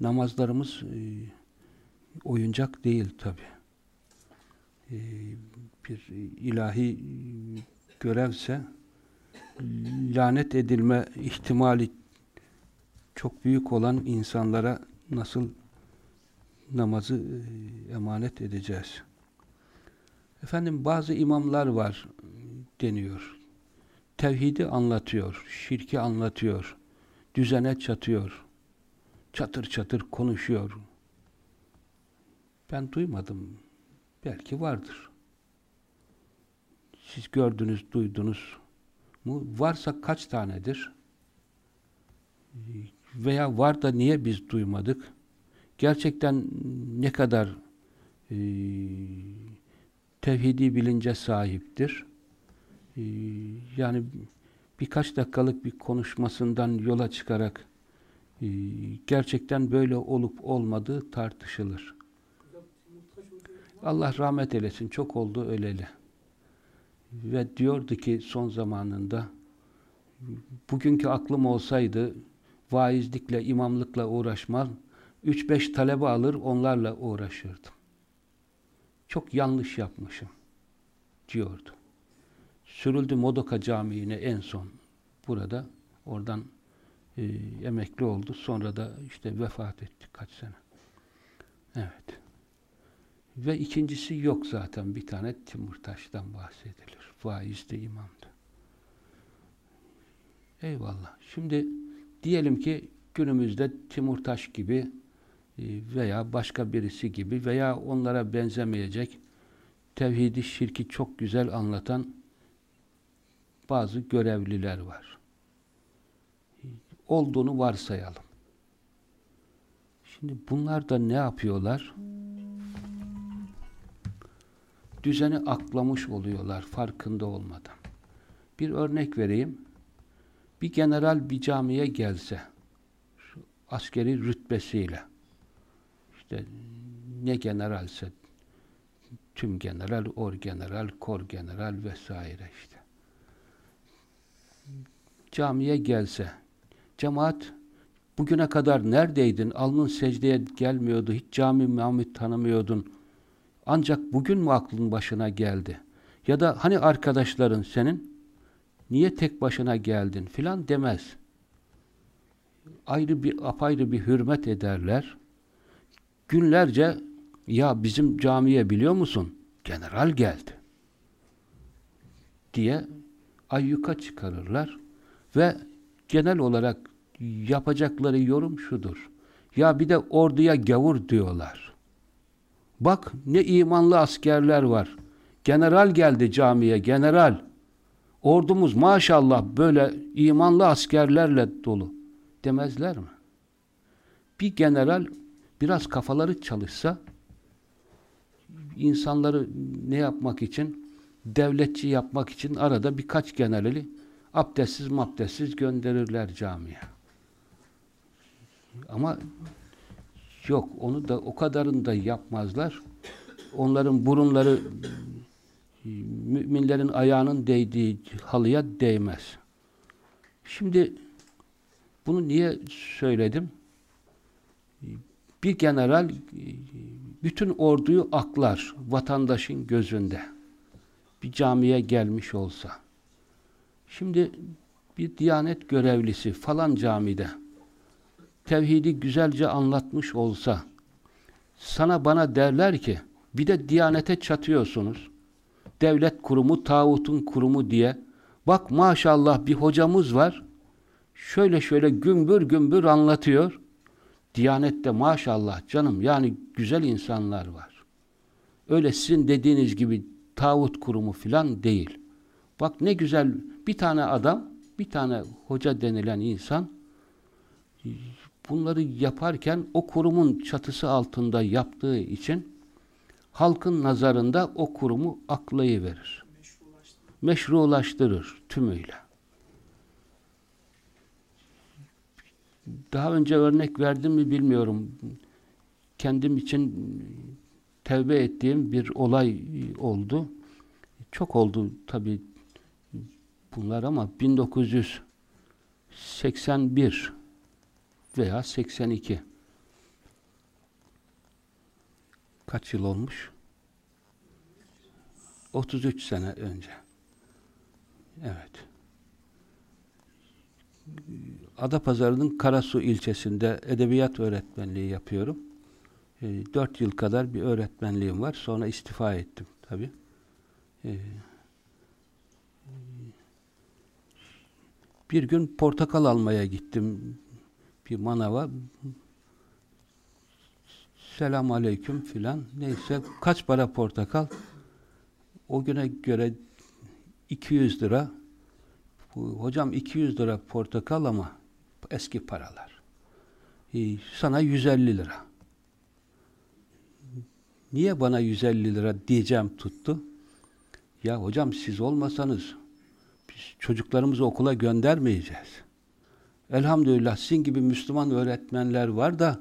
namazlarımız e, oyuncak değil tabi. E, bir ilahi görevse lanet edilme ihtimali çok büyük olan insanlara nasıl namazı e, emanet edeceğiz? Efendim bazı imamlar var deniyor. Tevhidi anlatıyor, şirki anlatıyor, düzene çatıyor, çatır çatır konuşuyor. Ben duymadım. Belki vardır. Siz gördünüz, duydunuz mu? Varsa kaç tanedir? Veya var da niye biz duymadık? Gerçekten ne kadar e, tevhidi bilince sahiptir? E, yani birkaç dakikalık bir konuşmasından yola çıkarak e, gerçekten böyle olup olmadığı tartışılır. Allah rahmet eylesin. Çok oldu öleli. Ve diyordu ki son zamanında bugünkü aklım olsaydı vaizlikle, imamlıkla uğraşmaz, üç beş talebe alır, onlarla uğraşırdım. Çok yanlış yapmışım, diyordu. Sürüldü Modoka Camii'ne en son burada. Oradan e, emekli oldu. Sonra da işte vefat etti kaç sene. Evet. Ve ikincisi yok zaten. Bir tane Timurtaş'tan bahsedilir. Vaiz de imamdı. Eyvallah. Şimdi diyelim ki günümüzde Timurtaş gibi e, veya başka birisi gibi veya onlara benzemeyecek tevhidi, şirki çok güzel anlatan bazı görevliler var. Olduğunu varsayalım. Şimdi bunlar da ne yapıyorlar? Düzeni aklamış oluyorlar farkında olmadan. Bir örnek vereyim. Bir general bir camiye gelse, şu askeri rütbesiyle, işte ne generalse, tüm general, or general, kor general vesaire işte. Camiye gelse, cemaat bugüne kadar neredeydin? Alnın secdeye gelmiyordu, hiç cami Mahmud tanımıyordun. Ancak bugün mü aklın başına geldi? Ya da hani arkadaşların senin? Niye tek başına geldin? Filan demez. Ayrı bir, apayrı bir hürmet ederler. Günlerce ya bizim camiye biliyor musun? General geldi. Diye ayyuka çıkarırlar ve genel olarak yapacakları yorum şudur. Ya bir de orduya gavur diyorlar. Bak ne imanlı askerler var. General geldi camiye, general. Ordumuz maşallah böyle imanlı askerlerle dolu. Demezler mi? Bir general biraz kafaları çalışsa insanları ne yapmak için? Devletçi yapmak için arada birkaç generali abdestsiz mabdestsiz gönderirler camiye. Ama yok onu da o kadarını da yapmazlar. Onların burunları müminlerin ayağının değdiği halıya değmez. Şimdi bunu niye söyledim? Bir general bütün orduyu aklar vatandaşın gözünde. Bir camiye gelmiş olsa. Şimdi bir diyanet görevlisi falan camide tevhidi güzelce anlatmış olsa sana bana derler ki bir de diyanete çatıyorsunuz. Devlet kurumu, tağutun kurumu diye. Bak maşallah bir hocamız var. Şöyle şöyle gümbür gümbür anlatıyor. Diyanette maşallah canım yani güzel insanlar var. Öyle sizin dediğiniz gibi tağut kurumu filan değil. Bak ne güzel bir tane adam, bir tane hoca denilen insan bunları yaparken o kurumun çatısı altında yaptığı için halkın nazarında o kurumu aklayıverir. Meşrulaştırır. Meşrulaştırır tümüyle. Daha önce örnek verdim mi bilmiyorum. Kendim için tevbe ettiğim bir olay oldu. Çok oldu tabi bunlar ama 1981 veya 82 kaç yıl olmuş? 33 sene önce. Evet. Adapazarı'nın Karasu ilçesinde edebiyat öğretmenliği yapıyorum. E, 4 yıl kadar bir öğretmenliğim var. Sonra istifa ettim tabi. E, bir gün portakal almaya gittim bir manava selam aleyküm filan. Neyse kaç para portakal? O güne göre 200 lira. Bu, hocam 200 lira portakal ama eski paralar. Ee, sana 150 lira. Niye bana 150 lira diyeceğim tuttu? Ya hocam siz olmasanız biz çocuklarımızı okula göndermeyeceğiz. Elhamdülillah sizin gibi Müslüman öğretmenler var da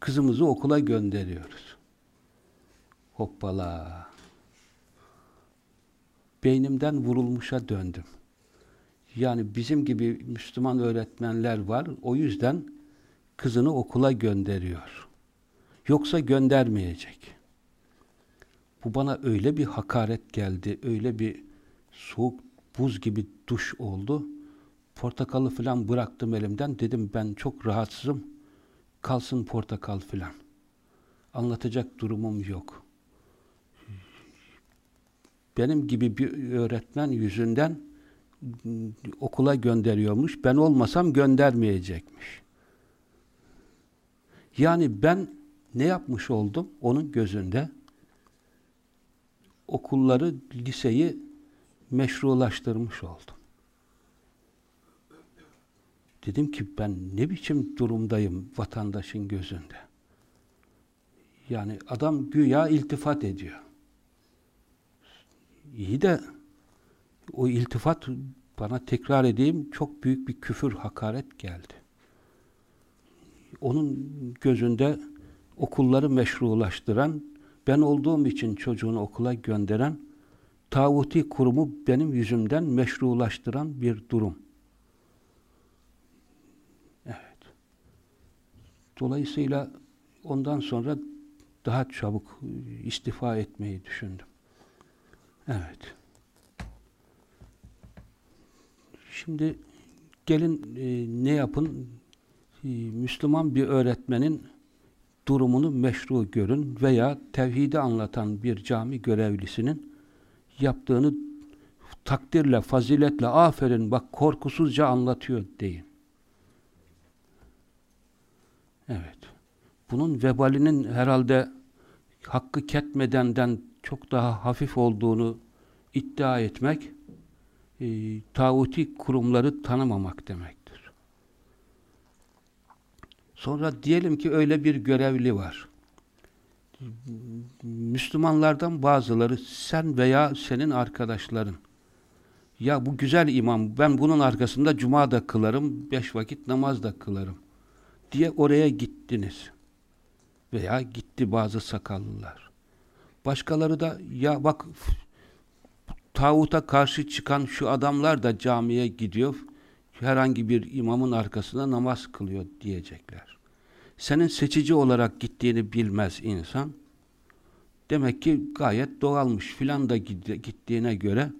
kızımızı okula gönderiyoruz. Hoppala. Beynimden vurulmuşa döndüm. Yani bizim gibi Müslüman öğretmenler var. O yüzden kızını okula gönderiyor. Yoksa göndermeyecek. Bu bana öyle bir hakaret geldi, öyle bir soğuk buz gibi duş oldu. Portakalı falan bıraktım elimden. Dedim ben çok rahatsızım. Kalsın portakal falan. Anlatacak durumum yok. Benim gibi bir öğretmen yüzünden okula gönderiyormuş. Ben olmasam göndermeyecekmiş. Yani ben ne yapmış oldum onun gözünde? Okulları, liseyi meşrulaştırmış oldum. Dedim ki ben ne biçim durumdayım vatandaşın gözünde. Yani adam güya iltifat ediyor. İyi de o iltifat bana tekrar edeyim çok büyük bir küfür, hakaret geldi. Onun gözünde okulları meşrulaştıran, ben olduğum için çocuğunu okula gönderen, tağuti kurumu benim yüzümden meşrulaştıran bir durum. Dolayısıyla ondan sonra daha çabuk istifa etmeyi düşündüm. Evet. Şimdi gelin e, ne yapın? E, Müslüman bir öğretmenin durumunu meşru görün veya tevhidi anlatan bir cami görevlisinin yaptığını takdirle, faziletle, aferin bak korkusuzca anlatıyor deyin. Evet. Bunun vebalinin herhalde hakkı ketmedenden çok daha hafif olduğunu iddia etmek e, tağuti kurumları tanımamak demektir. Sonra diyelim ki öyle bir görevli var. Müslümanlardan bazıları sen veya senin arkadaşların ya bu güzel imam ben bunun arkasında cuma da kılarım, beş vakit namaz da kılarım diye oraya gittiniz. Veya gitti bazı sakallılar. Başkaları da ya bak tağuta karşı çıkan şu adamlar da camiye gidiyor, herhangi bir imamın arkasında namaz kılıyor diyecekler. Senin seçici olarak gittiğini bilmez insan. Demek ki gayet doğalmış filan da gittiğine göre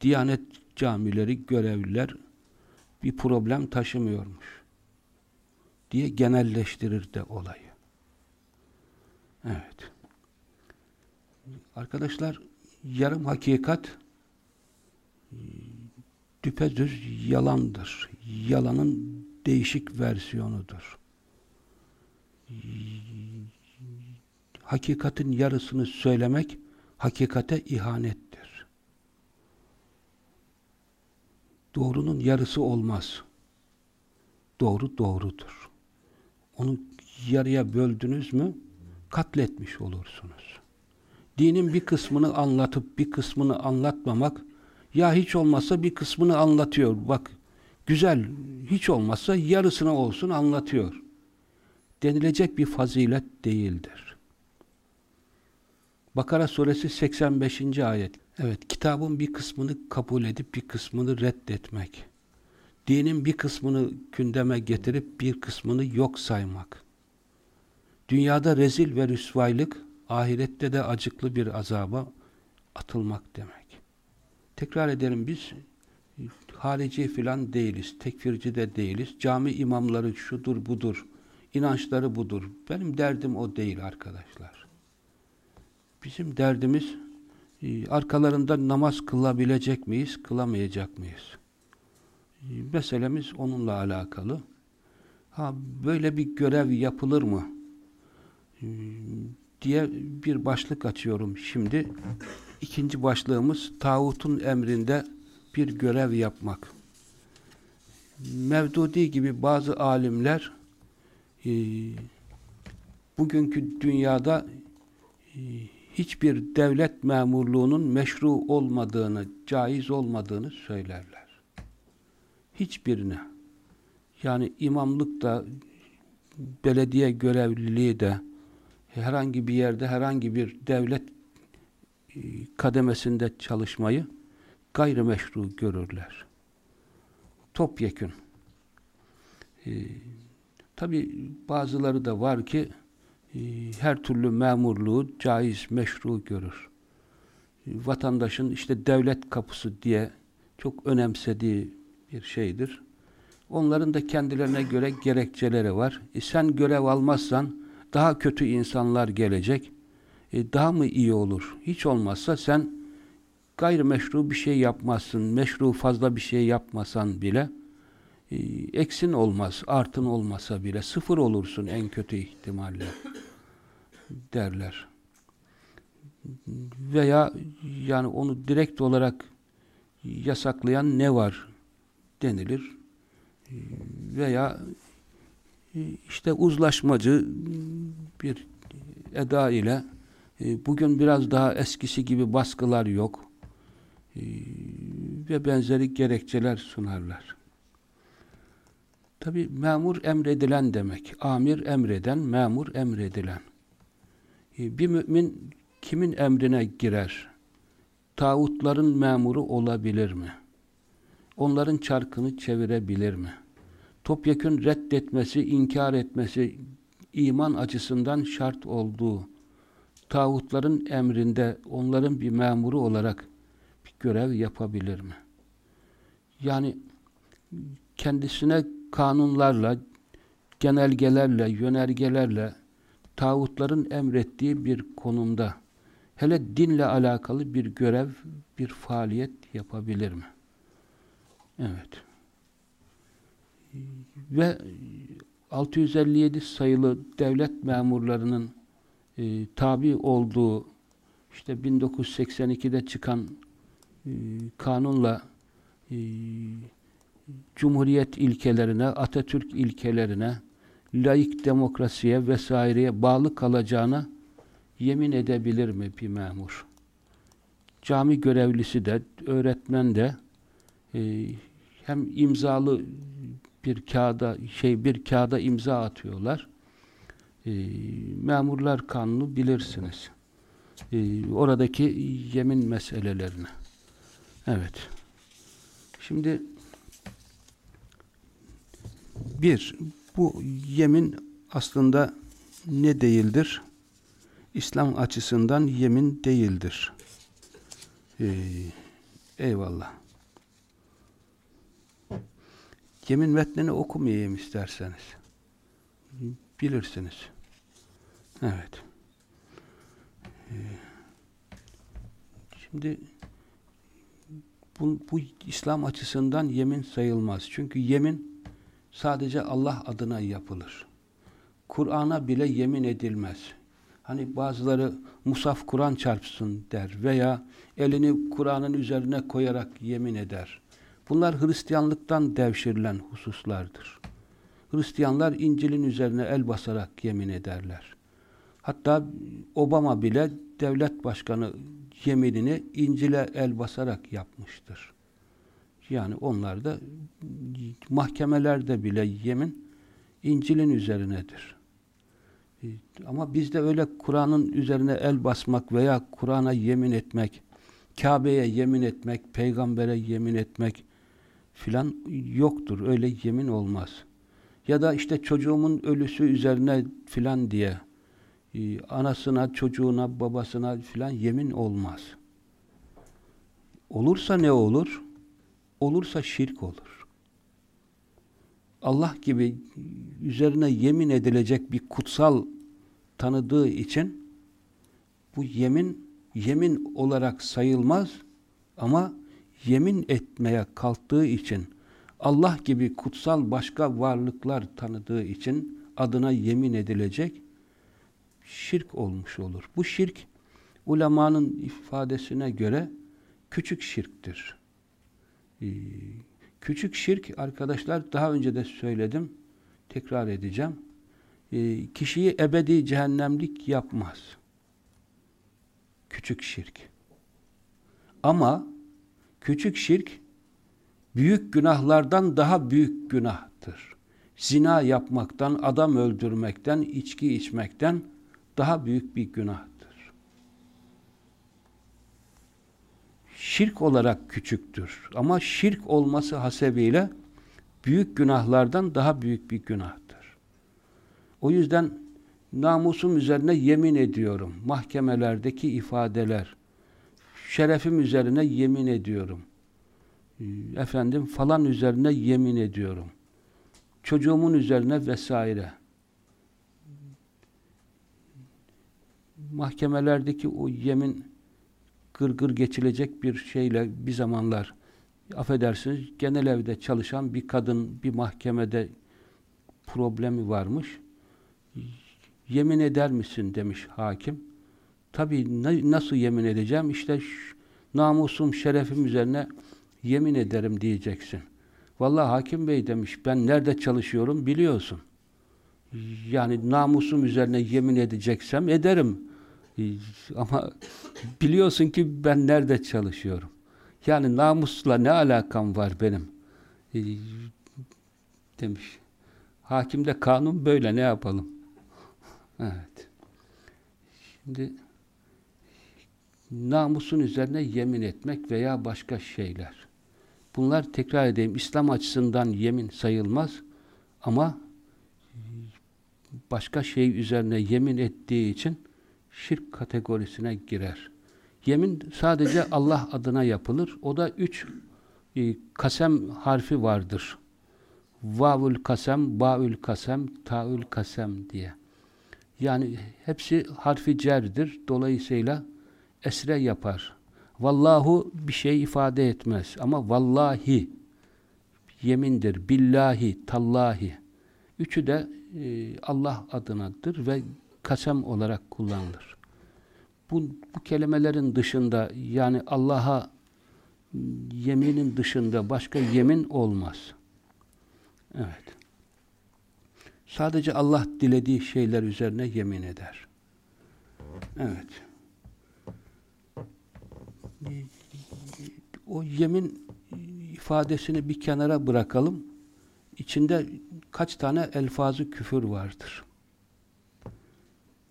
Diyanet camileri, görevliler bir problem taşımıyormuş diye genelleştirir de olayı. Evet. Arkadaşlar yarım hakikat düpedüz yalandır. Yalanın değişik versiyonudur. Hakikatin yarısını söylemek hakikate ihanettir. Doğrunun yarısı olmaz. Doğru doğrudur. Onu yarıya böldünüz mü katletmiş olursunuz. Dinin bir kısmını anlatıp bir kısmını anlatmamak ya hiç olmazsa bir kısmını anlatıyor. Bak güzel hiç olmazsa yarısını olsun anlatıyor. Denilecek bir fazilet değildir. Bakara suresi 85. ayet. Evet, kitabın bir kısmını kabul edip bir kısmını reddetmek. Dinin bir kısmını gündeme getirip bir kısmını yok saymak. Dünyada rezil ve rüsvaylık, ahirette de acıklı bir azaba atılmak demek. Tekrar edelim biz harici filan değiliz, tekfirci de değiliz. Cami imamları şudur budur, inançları budur. Benim derdim o değil arkadaşlar. Bizim derdimiz e, arkalarında namaz kılabilecek miyiz, kılamayacak mıyız? Meselemiz onunla alakalı. Ha böyle bir görev yapılır mı? E, diye bir başlık açıyorum şimdi. İkinci başlığımız tağutun emrinde bir görev yapmak. Mevdudi gibi bazı alimler e, bugünkü dünyada e, hiçbir devlet memurluğunun meşru olmadığını, caiz olmadığını söylerler. Hiçbirine. Yani imamlık da, belediye görevliliği de, herhangi bir yerde herhangi bir devlet e, kademesinde çalışmayı gayrimeşru görürler. Topyekün. Ee, Tabi bazıları da var ki e, her türlü memurluğu caiz, meşru görür. vatandaşın işte devlet kapısı diye çok önemsediği bir şeydir. Onların da kendilerine göre gerekçeleri var. E sen görev almazsan daha kötü insanlar gelecek. E daha mı iyi olur? Hiç olmazsa sen gayrimeşru bir şey yapmazsın. Meşru fazla bir şey yapmasan bile e, eksin olmaz, artın olmasa bile sıfır olursun en kötü ihtimalle derler. Veya yani onu direkt olarak yasaklayan ne var denilir. Veya işte uzlaşmacı bir eda ile e, bugün biraz daha eskisi gibi baskılar yok e, ve benzeri gerekçeler sunarlar. Tabi memur emredilen demek. Amir emreden, memur emredilen. E, bir mümin kimin emrine girer? Tağutların memuru olabilir mi? Onların çarkını çevirebilir mi? Topyekün reddetmesi, inkar etmesi iman açısından şart olduğu tağutların emrinde onların bir memuru olarak bir görev yapabilir mi? Yani kendisine kanunlarla, genelgelerle, yönergelerle tağutların emrettiği bir konumda hele dinle alakalı bir görev, bir faaliyet yapabilir mi? Evet. Ve 657 sayılı devlet memurlarının e, tabi olduğu işte 1982'de çıkan e, kanunla e, Cumhuriyet ilkelerine, Atatürk ilkelerine, laik demokrasiye vesaireye bağlı kalacağına yemin edebilir mi bir memur? Cami görevlisi de, öğretmen de e, hem imzalı bir kağıda şey bir kağıda imza atıyorlar. E, memurlar kanunu bilirsiniz. E, oradaki yemin meselelerini. Evet. Şimdi bir, bu yemin aslında ne değildir? İslam açısından yemin değildir. Ee, eyvallah. Yemin metnini okumayayım isterseniz. Bilirsiniz. Evet. Ee, şimdi bu, bu İslam açısından yemin sayılmaz. Çünkü yemin sadece Allah adına yapılır. Kur'an'a bile yemin edilmez. Hani bazıları Musaf Kur'an çarpsın der veya elini Kur'an'ın üzerine koyarak yemin eder. Bunlar Hristiyanlıktan devşirilen hususlardır. Hristiyanlar İncil'in üzerine el basarak yemin ederler. Hatta Obama bile devlet başkanı yeminini İncil'e el basarak yapmıştır. Yani onlar da mahkemelerde bile yemin İncil'in üzerinedir. E, ama bizde öyle Kur'an'ın üzerine el basmak veya Kur'an'a yemin etmek, Kabe'ye yemin etmek, peygambere yemin etmek filan yoktur. Öyle yemin olmaz. Ya da işte çocuğumun ölüsü üzerine filan diye e, anasına, çocuğuna, babasına filan yemin olmaz. Olursa ne olur? Olursa şirk olur. Allah gibi üzerine yemin edilecek bir kutsal tanıdığı için bu yemin yemin olarak sayılmaz ama yemin etmeye kalktığı için Allah gibi kutsal başka varlıklar tanıdığı için adına yemin edilecek şirk olmuş olur. Bu şirk ulemanın ifadesine göre küçük şirktir. Ee, küçük şirk arkadaşlar daha önce de söyledim. Tekrar edeceğim. Ee, kişiyi ebedi cehennemlik yapmaz. Küçük şirk. Ama küçük şirk büyük günahlardan daha büyük günahtır. Zina yapmaktan, adam öldürmekten, içki içmekten daha büyük bir günahtır. Şirk olarak küçüktür. Ama şirk olması hasebiyle büyük günahlardan daha büyük bir günahtır. O yüzden namusum üzerine yemin ediyorum. Mahkemelerdeki ifadeler, şerefim üzerine yemin ediyorum. Efendim falan üzerine yemin ediyorum. Çocuğumun üzerine vesaire. Mahkemelerdeki o yemin gırgır geçilecek bir şeyle bir zamanlar affedersiniz genel evde çalışan bir kadın bir mahkemede problemi varmış. Yemin eder misin demiş hakim. Tabii nasıl yemin edeceğim? İşte namusum, şerefim üzerine yemin ederim diyeceksin. Vallahi hakim bey demiş ben nerede çalışıyorum biliyorsun. Yani namusum üzerine yemin edeceksem ederim. Ama biliyorsun ki ben nerede çalışıyorum. Yani namusla ne alakam var benim? Demiş. Hakimde kanun böyle ne yapalım? Evet. Şimdi namusun üzerine yemin etmek veya başka şeyler. Bunlar tekrar edeyim İslam açısından yemin sayılmaz ama başka şey üzerine yemin ettiği için şirk kategorisine girer. Yemin sadece Allah adına yapılır. O da üç e, kasem harfi vardır. Vavül kasem, baül kasem, taül kasem diye. Yani hepsi harfi cerdir. Dolayısıyla esre yapar. Vallahu bir şey ifade etmez. Ama vallahi yemindir. Billahi, tallahi. Üçü de e, Allah adınadır ve kasem olarak kullanılır. Bu, bu kelimelerin dışında yani Allah'a yeminin dışında başka yemin olmaz. Evet. Sadece Allah dilediği şeyler üzerine yemin eder. Evet. O yemin ifadesini bir kenara bırakalım. İçinde kaç tane elfazı küfür vardır.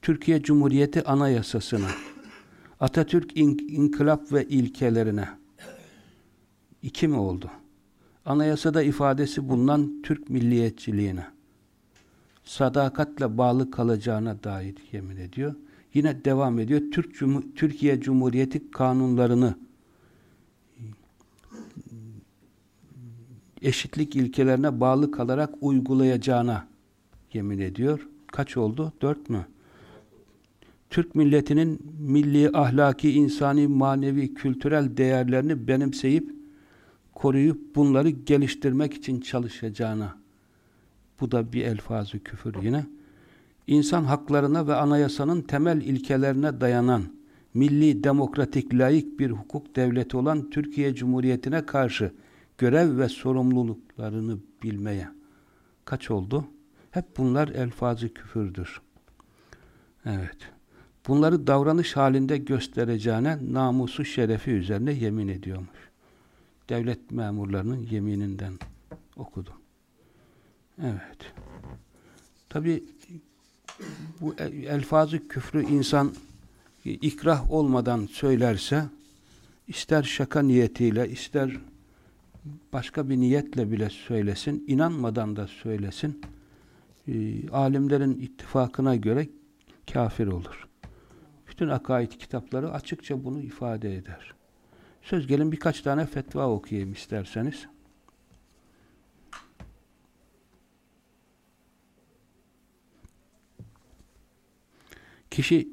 Türkiye Cumhuriyeti Anayasası'na, Atatürk inkılap ve ilkelerine iki mi oldu? Anayasada ifadesi bulunan Türk milliyetçiliğine, sadakatle bağlı kalacağına dair yemin ediyor. Yine devam ediyor. Türk Cum Türkiye Cumhuriyeti kanunlarını eşitlik ilkelerine bağlı kalarak uygulayacağına yemin ediyor. Kaç oldu? Dört mü? Türk milletinin milli, ahlaki, insani, manevi, kültürel değerlerini benimseyip koruyup bunları geliştirmek için çalışacağına. Bu da bir elfazı küfür yine. İnsan haklarına ve anayasanın temel ilkelerine dayanan milli, demokratik, layık bir hukuk devleti olan Türkiye Cumhuriyeti'ne karşı görev ve sorumluluklarını bilmeye. Kaç oldu? Hep bunlar elfazı küfürdür. Evet. Bunları davranış halinde göstereceğine namusu şerefi üzerine yemin ediyormuş. Devlet memurlarının yemininden okudum. Evet. Tabi bu elfazı küfrü insan ikrah olmadan söylerse ister şaka niyetiyle ister başka bir niyetle bile söylesin, inanmadan da söylesin, e, alimlerin ittifakına göre kafir olur. Bütün akaid kitapları açıkça bunu ifade eder. Söz gelin birkaç tane fetva okuyayım isterseniz. Kişi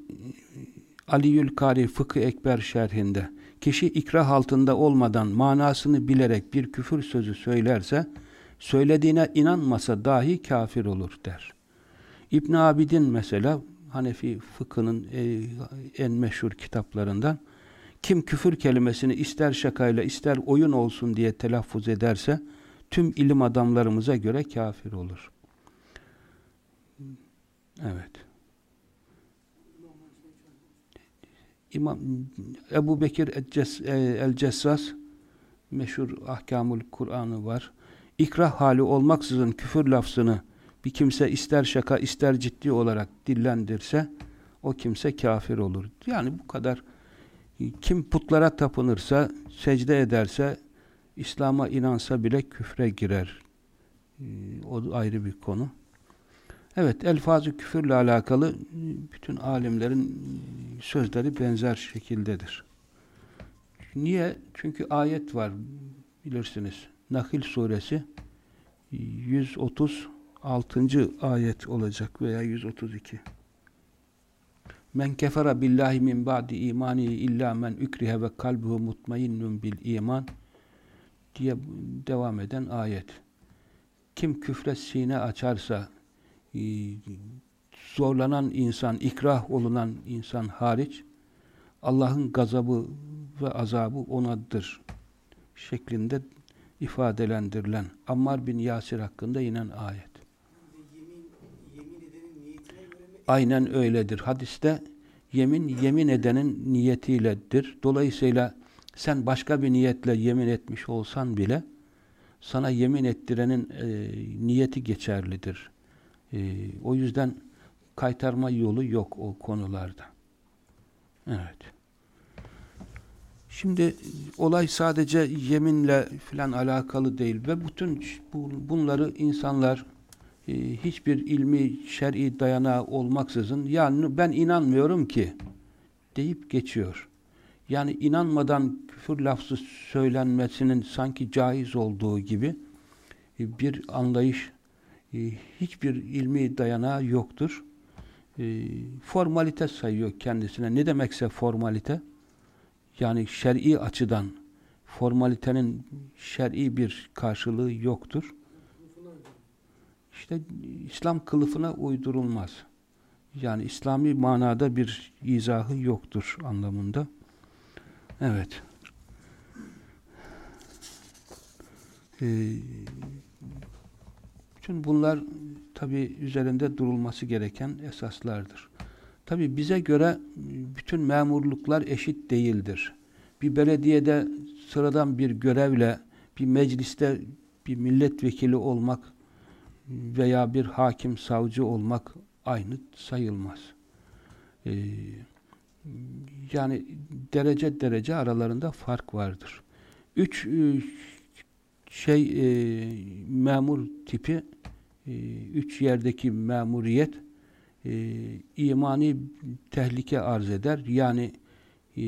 Aliül Kari Fıkı Ekber şerhinde kişi ikrah altında olmadan manasını bilerek bir küfür sözü söylerse söylediğine inanmasa dahi kafir olur der. İbn Abidin mesela Hanefi fıkhının e, en meşhur kitaplarından kim küfür kelimesini ister şakayla ister oyun olsun diye telaffuz ederse tüm ilim adamlarımıza göre kafir olur. Evet. İmam Ebu Bekir el-Cessas meşhur Ahkamul Kur'an'ı var. İkrah hali olmaksızın küfür lafzını bir kimse ister şaka ister ciddi olarak dillendirse o kimse kafir olur. Yani bu kadar kim putlara tapınırsa, secde ederse, İslam'a inansa bile küfre girer. Ee, o ayrı bir konu. Evet, elfazı küfürle alakalı bütün alimlerin sözleri benzer şekildedir. Niye? Çünkü ayet var bilirsiniz. Nahil suresi 136. ayet olacak veya 132. Men kefara billahi min ba'di imani illa men ukrihe ve kalbuhu mutmainnun bil iman diye devam eden ayet. Kim küfre sine açarsa zorlanan insan, ikrah olunan insan hariç Allah'ın gazabı ve azabı onadır şeklinde ifadelendirilen Ammar bin Yasir hakkında inen ayet. Aynen öyledir. Hadiste yemin yemin edenin niyetiyledir. Dolayısıyla sen başka bir niyetle yemin etmiş olsan bile sana yemin ettirenin e, niyeti geçerlidir. E, o yüzden kaytarma yolu yok o konularda. Evet. Şimdi olay sadece yeminle filan alakalı değil ve bütün bunları insanlar e, hiçbir ilmi şer'i dayanağı olmaksızın yani ben inanmıyorum ki deyip geçiyor. Yani inanmadan küfür lafzı söylenmesinin sanki caiz olduğu gibi e, bir anlayış e, hiçbir ilmi dayanağı yoktur. E, formalite sayıyor kendisine. Ne demekse formalite? Yani şer'i açıdan formalitenin şer'i bir karşılığı yoktur. İşte İslam kılıfına uydurulmaz. Yani İslami manada bir izahı yoktur anlamında. Evet. Ee, bütün bunlar tabi üzerinde durulması gereken esaslardır. Tabi bize göre bütün memurluklar eşit değildir. Bir belediyede sıradan bir görevle bir mecliste bir milletvekili olmak veya bir hakim savcı olmak aynı sayılmaz. Ee, yani derece derece aralarında fark vardır. Üç şey e, memur tipi üç yerdeki memuriyet e, imani tehlike arz eder. Yani e,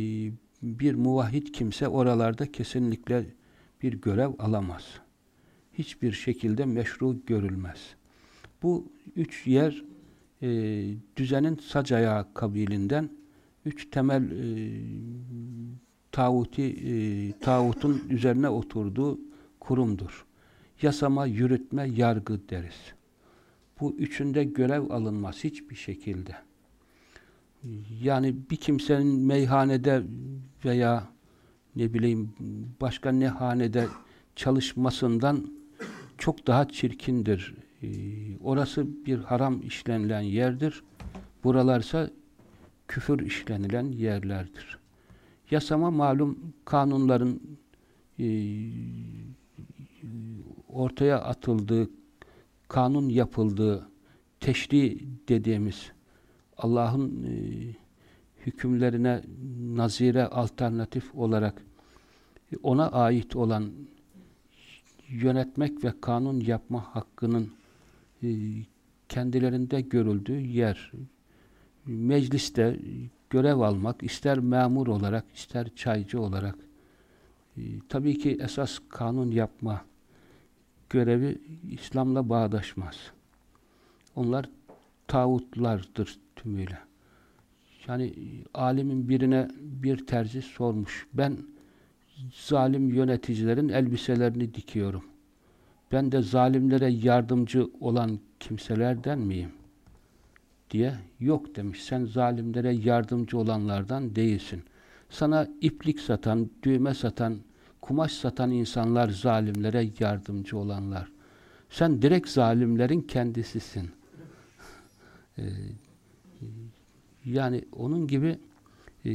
bir muvahhid kimse oralarda kesinlikle bir görev alamaz. Hiçbir şekilde meşru görülmez. Bu üç yer e, düzenin sac ayağı kabilinden üç temel e, tağuti, e, üzerine oturduğu kurumdur. Yasama, yürütme, yargı deriz. Bu üçünde görev alınmaz hiçbir şekilde. Yani bir kimsenin meyhanede veya ne bileyim başka ne hanede çalışmasından çok daha çirkindir. Ee, orası bir haram işlenilen yerdir. Buralarsa küfür işlenilen yerlerdir. Yasama malum kanunların e, ortaya atıldığı, kanun yapıldığı, teşri dediğimiz Allah'ın e, hükümlerine nazire alternatif olarak ona ait olan yönetmek ve kanun yapma hakkının e, kendilerinde görüldüğü yer, mecliste görev almak, ister memur olarak, ister çaycı olarak, e, tabii ki esas kanun yapma görevi İslam'la bağdaşmaz. Onlar tağutlardır tümüyle. Yani alimin birine bir terzi sormuş. Ben zalim yöneticilerin elbiselerini dikiyorum. Ben de zalimlere yardımcı olan kimselerden miyim? diye yok demiş. Sen zalimlere yardımcı olanlardan değilsin. Sana iplik satan, düğme satan, kumaş satan insanlar zalimlere yardımcı olanlar. Sen direkt zalimlerin kendisisin. Ee, yani onun gibi e,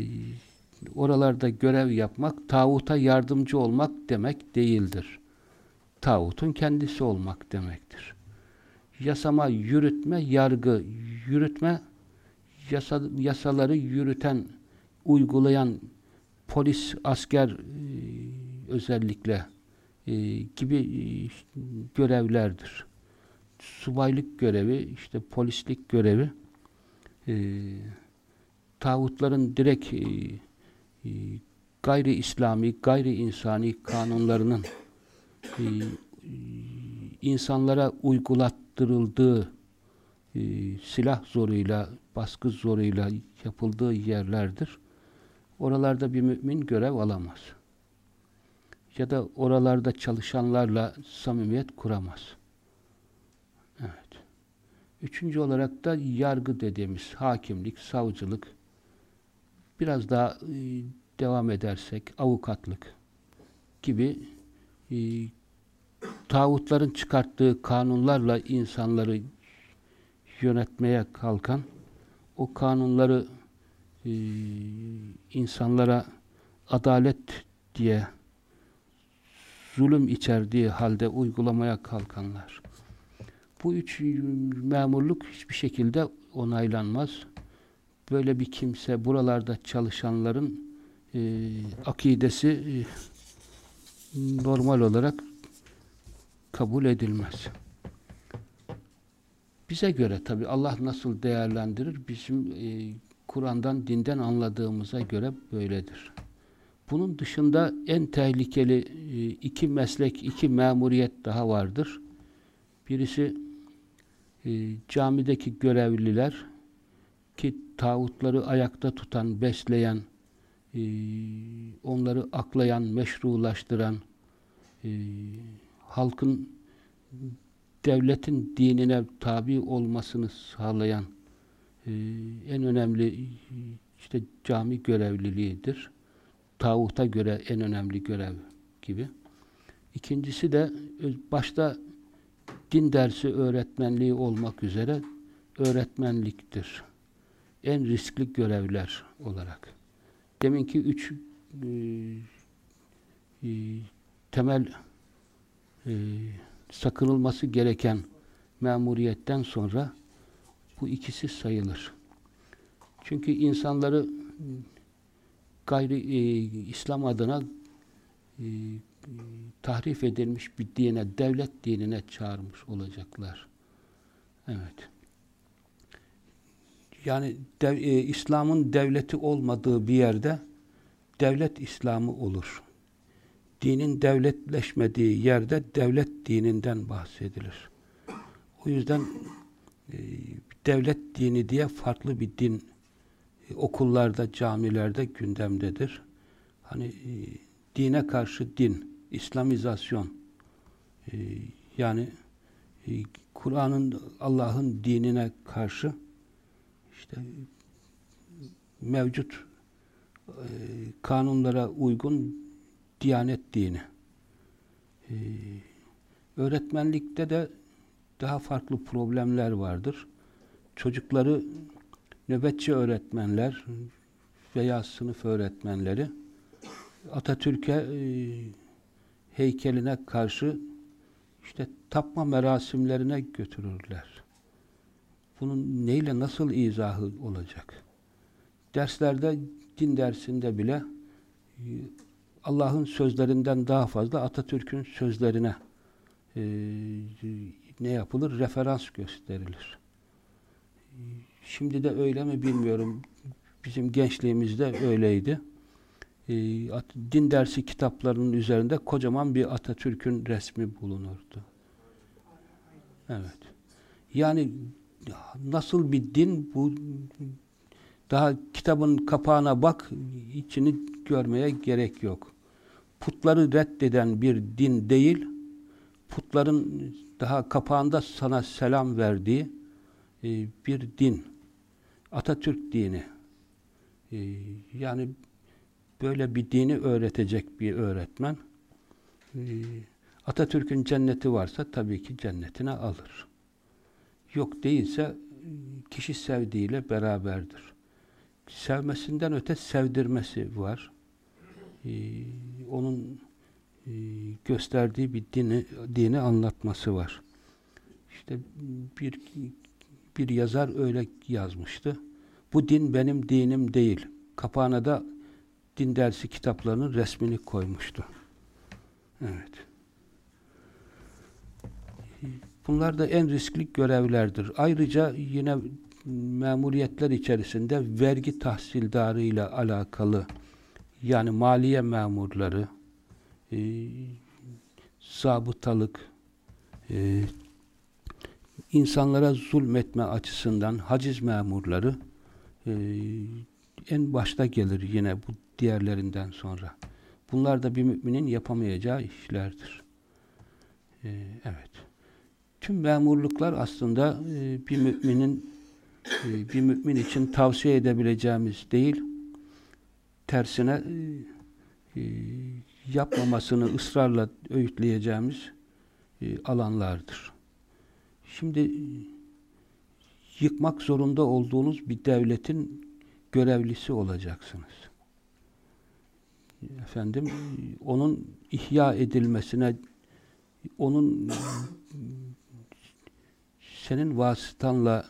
oralarda görev yapmak, tağuta yardımcı olmak demek değildir. Tağutun kendisi olmak demektir. Yasama, yürütme, yargı, yürütme, yasa, yasaları yürüten, uygulayan polis, asker e, özellikle e, gibi e, görevlerdir. Subaylık görevi, işte polislik görevi e, tağutların direkt gayri İslami, gayri insani kanunlarının insanlara uygulattırıldığı silah zoruyla, baskı zoruyla yapıldığı yerlerdir. Oralarda bir mümin görev alamaz. Ya da oralarda çalışanlarla samimiyet kuramaz. Evet. Üçüncü olarak da yargı dediğimiz hakimlik, savcılık, biraz daha e, devam edersek avukatlık gibi e, tağutların çıkarttığı kanunlarla insanları yönetmeye kalkan o kanunları e, insanlara adalet diye zulüm içerdiği halde uygulamaya kalkanlar. Bu üç memurluk hiçbir şekilde onaylanmaz. Böyle bir kimse buralarda çalışanların e, akidesi e, normal olarak kabul edilmez. Bize göre tabi Allah nasıl değerlendirir? Bizim e, Kur'an'dan, dinden anladığımıza göre böyledir. Bunun dışında en tehlikeli e, iki meslek, iki memuriyet daha vardır. Birisi e, camideki görevliler ki tağutları ayakta tutan, besleyen, e, onları aklayan, meşrulaştıran, halkın devletin dinine tabi olmasını sağlayan en önemli işte cami görevliliğidir. Tağuta göre en önemli görev gibi. İkincisi de başta din dersi öğretmenliği olmak üzere öğretmenliktir. En riskli görevler olarak. Deminki üç e, e, temel e, sakınılması gereken memuriyetten sonra bu ikisi sayılır. Çünkü insanları gayri e, İslam adına e, tahrif edilmiş bir dine, devlet dinine çağırmış olacaklar. Evet. Yani dev, e, İslam'ın devleti olmadığı bir yerde devlet İslam'ı olur. Dinin devletleşmediği yerde devlet dininden bahsedilir. O yüzden e, devlet dini diye farklı bir din e, okullarda, camilerde gündemdedir. Hani e, dine karşı din, İslamizasyon e, yani e, Kur'an'ın Allah'ın dinine karşı işte mevcut e, kanunlara uygun Diyanet dini. E, öğretmenlikte de daha farklı problemler vardır. Çocukları nöbetçi öğretmenler veya sınıf öğretmenleri Atatürk'e e, heykeline karşı işte tapma merasimlerine götürürler. Bunun neyle nasıl izahı olacak? Derslerde, din dersinde bile e, Allah'ın sözlerinden daha fazla Atatürk'ün sözlerine e, ne yapılır? Referans gösterilir. Şimdi de öyle mi bilmiyorum. Bizim gençliğimizde öyleydi. E, din dersi kitaplarının üzerinde kocaman bir Atatürk'ün resmi bulunurdu. Evet. Yani nasıl bir din bu daha kitabın kapağına bak içini görmeye gerek yok. Putları reddeden bir din değil putların daha kapağında sana selam verdiği bir din. Atatürk dini. E, yani böyle bir dini öğretecek bir öğretmen e, Atatürk'ün cenneti varsa tabii ki cennetine alır. Yok değilse kişi sevdiğiyle beraberdir. Sevmesinden öte sevdirmesi var. Ee, onun e, gösterdiği bir dini, dini anlatması var. İşte bir bir yazar öyle yazmıştı. Bu din benim dinim değil. Kapağına da din dersi kitaplarının resmini koymuştu. Evet. Bunlar da en riskli görevlerdir. Ayrıca yine memuriyetler içerisinde vergi tahsildarı ile alakalı yani maliye memurları, e, zabıtalık, e, insanlara zulmetme açısından haciz memurları e, en başta gelir yine bu diğerlerinden sonra. Bunlar da bir müminin yapamayacağı işlerdir. E, evet. Tüm memurluklar aslında e, bir müminin e, bir mümin için tavsiye edebileceğimiz değil, tersine e, e, yapmamasını ısrarla öğütleyeceğimiz e, alanlardır. Şimdi yıkmak zorunda olduğunuz bir devletin görevlisi olacaksınız. Efendim, onun ihya edilmesine, onun senin vasıtanla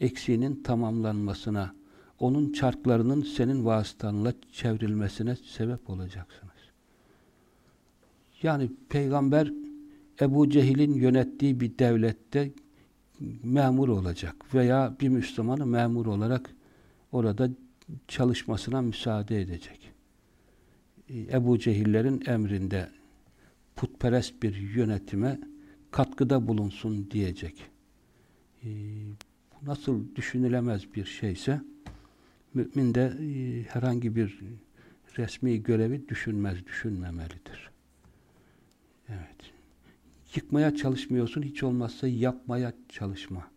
eksiğinin tamamlanmasına, onun çarklarının senin vasıtanla çevrilmesine sebep olacaksınız. Yani peygamber Ebu Cehil'in yönettiği bir devlette memur olacak veya bir Müslümanı memur olarak orada çalışmasına müsaade edecek. Ebu Cehillerin emrinde putperest bir yönetime katkıda bulunsun diyecek. Ee, nasıl düşünülemez bir şeyse mümin de e, herhangi bir resmi görevi düşünmez, düşünmemelidir. Yıkmaya çalışmıyorsun, hiç olmazsa yapmaya çalışma.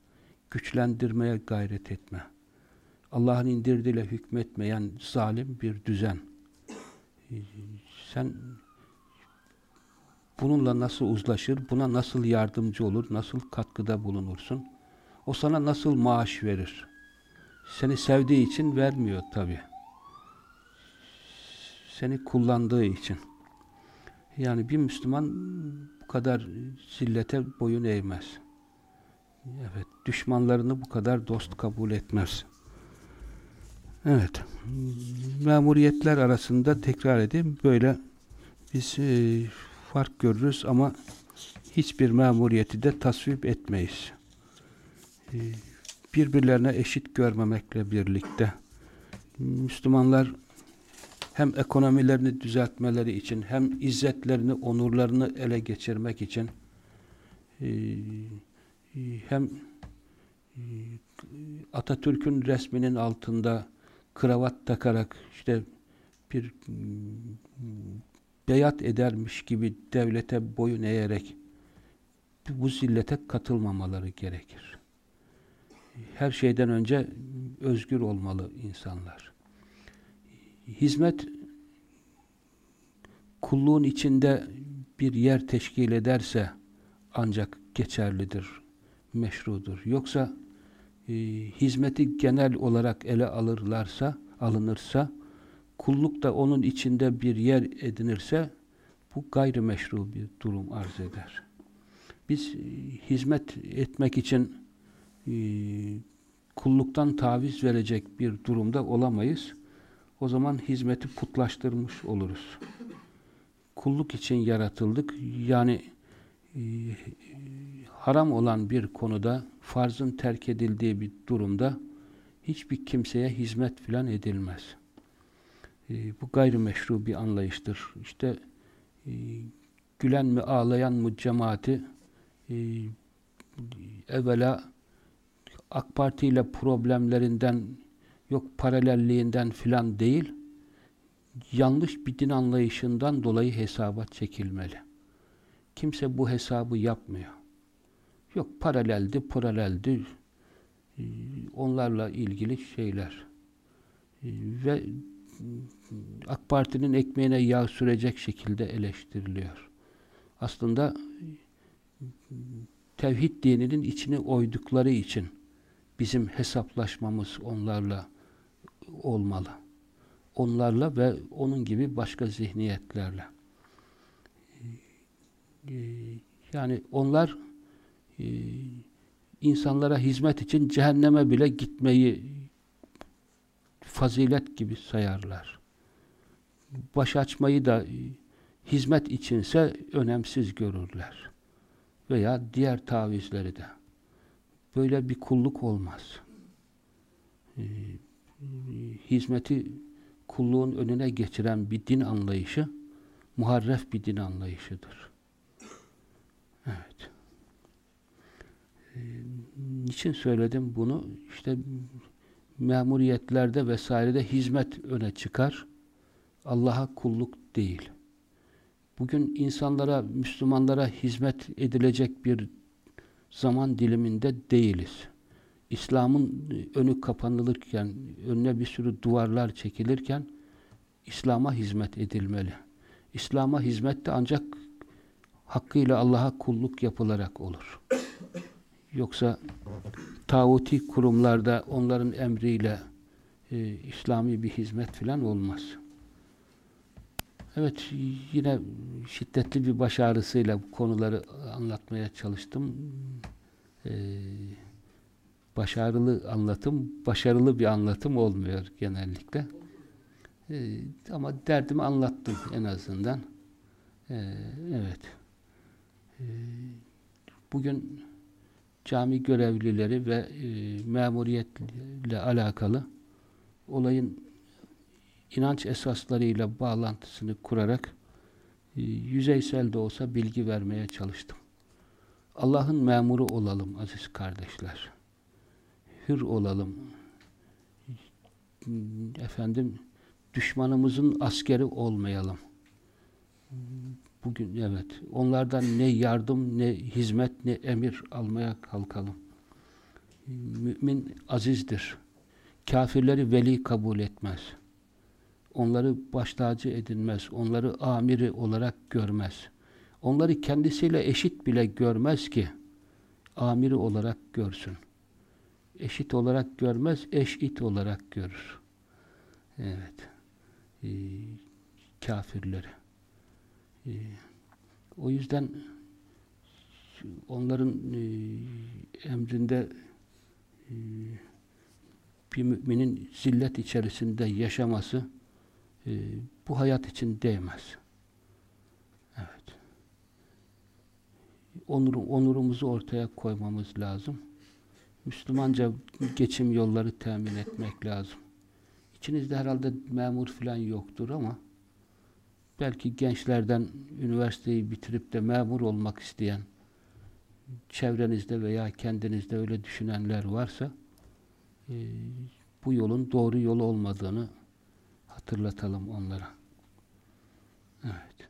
Güçlendirmeye gayret etme. Allah'ın indirdiğiyle hükmetmeyen zalim bir düzen. Sen bununla nasıl uzlaşır, buna nasıl yardımcı olur, nasıl katkıda bulunursun? O sana nasıl maaş verir? Seni sevdiği için vermiyor tabi. Seni kullandığı için. Yani bir Müslüman bu kadar zillete boyun eğmez. Evet, düşmanlarını bu kadar dost kabul etmez. Evet, memuriyetler arasında tekrar edeyim, böyle biz e, fark görürüz ama hiçbir memuriyeti de tasvip etmeyiz. E, birbirlerine eşit görmemekle birlikte Müslümanlar hem ekonomilerini düzeltmeleri için hem izzetlerini, onurlarını ele geçirmek için e, e, hem Atatürk'ün resminin altında kravat takarak işte bir beyat edermiş gibi devlete boyun eğerek bu zillete katılmamaları gerekir her şeyden önce özgür olmalı insanlar. Hizmet kulluğun içinde bir yer teşkil ederse ancak geçerlidir, meşrudur. Yoksa e, hizmeti genel olarak ele alırlarsa, alınırsa, kulluk da onun içinde bir yer edinirse bu gayrimeşru bir durum arz eder. Biz e, hizmet etmek için e, kulluktan taviz verecek bir durumda olamayız. O zaman hizmeti putlaştırmış oluruz. Kulluk için yaratıldık. Yani e, haram olan bir konuda farzın terk edildiği bir durumda hiçbir kimseye hizmet filan edilmez. E, bu gayrimeşru bir anlayıştır. İşte e, gülen mi ağlayan mı cemaati e, evvela AK Parti ile problemlerinden yok paralelliğinden filan değil yanlış bir din anlayışından dolayı hesaba çekilmeli. Kimse bu hesabı yapmıyor. Yok paraleldi, paraleldi ee, onlarla ilgili şeyler. Ee, ve AK Parti'nin ekmeğine yağ sürecek şekilde eleştiriliyor. Aslında tevhid dininin içine oydukları için bizim hesaplaşmamız onlarla olmalı. Onlarla ve onun gibi başka zihniyetlerle. Ee, yani onlar e, insanlara hizmet için cehenneme bile gitmeyi fazilet gibi sayarlar. Baş açmayı da hizmet içinse önemsiz görürler. Veya diğer tavizleri de. Böyle bir kulluk olmaz. Hizmeti kulluğun önüne geçiren bir din anlayışı muharref bir din anlayışıdır. Evet. Ee, niçin söyledim bunu? İşte memuriyetlerde vesairede hizmet öne çıkar. Allah'a kulluk değil. Bugün insanlara, Müslümanlara hizmet edilecek bir zaman diliminde değiliz. İslam'ın önü kapanılırken, önüne bir sürü duvarlar çekilirken İslam'a hizmet edilmeli. İslam'a hizmet de ancak hakkıyla Allah'a kulluk yapılarak olur. Yoksa tağuti kurumlarda onların emriyle e, İslami bir hizmet falan olmaz. Evet, yine şiddetli bir baş ağrısıyla bu konuları anlatmaya çalıştım. Ee, başarılı anlatım, başarılı bir anlatım olmuyor genellikle. Ee, ama derdimi anlattım en azından. Ee, evet. Ee, bugün cami görevlileri ve e, memuriyetle alakalı olayın inanç esaslarıyla bağlantısını kurarak e, yüzeysel de olsa bilgi vermeye çalıştım. Allah'ın memuru olalım aziz kardeşler. Hür olalım. Efendim düşmanımızın askeri olmayalım. Bugün evet. Onlardan ne yardım, ne hizmet, ne emir almaya kalkalım. Mümin azizdir. Kafirleri veli kabul etmez. Onları baş tacı edinmez. Onları amiri olarak görmez. Onları kendisiyle eşit bile görmez ki amiri olarak görsün. Eşit olarak görmez, eşit olarak görür. Evet. Ee, kafirleri. Ee, o yüzden onların e, emrinde e, bir müminin zillet içerisinde yaşaması e, bu hayat için değmez. Evet. Onur, onurumuzu ortaya koymamız lazım. Müslümanca geçim yolları temin etmek lazım. İçinizde herhalde memur falan yoktur ama belki gençlerden üniversiteyi bitirip de memur olmak isteyen çevrenizde veya kendinizde öyle düşünenler varsa e, bu yolun doğru yol olmadığını hatırlatalım onlara. Evet.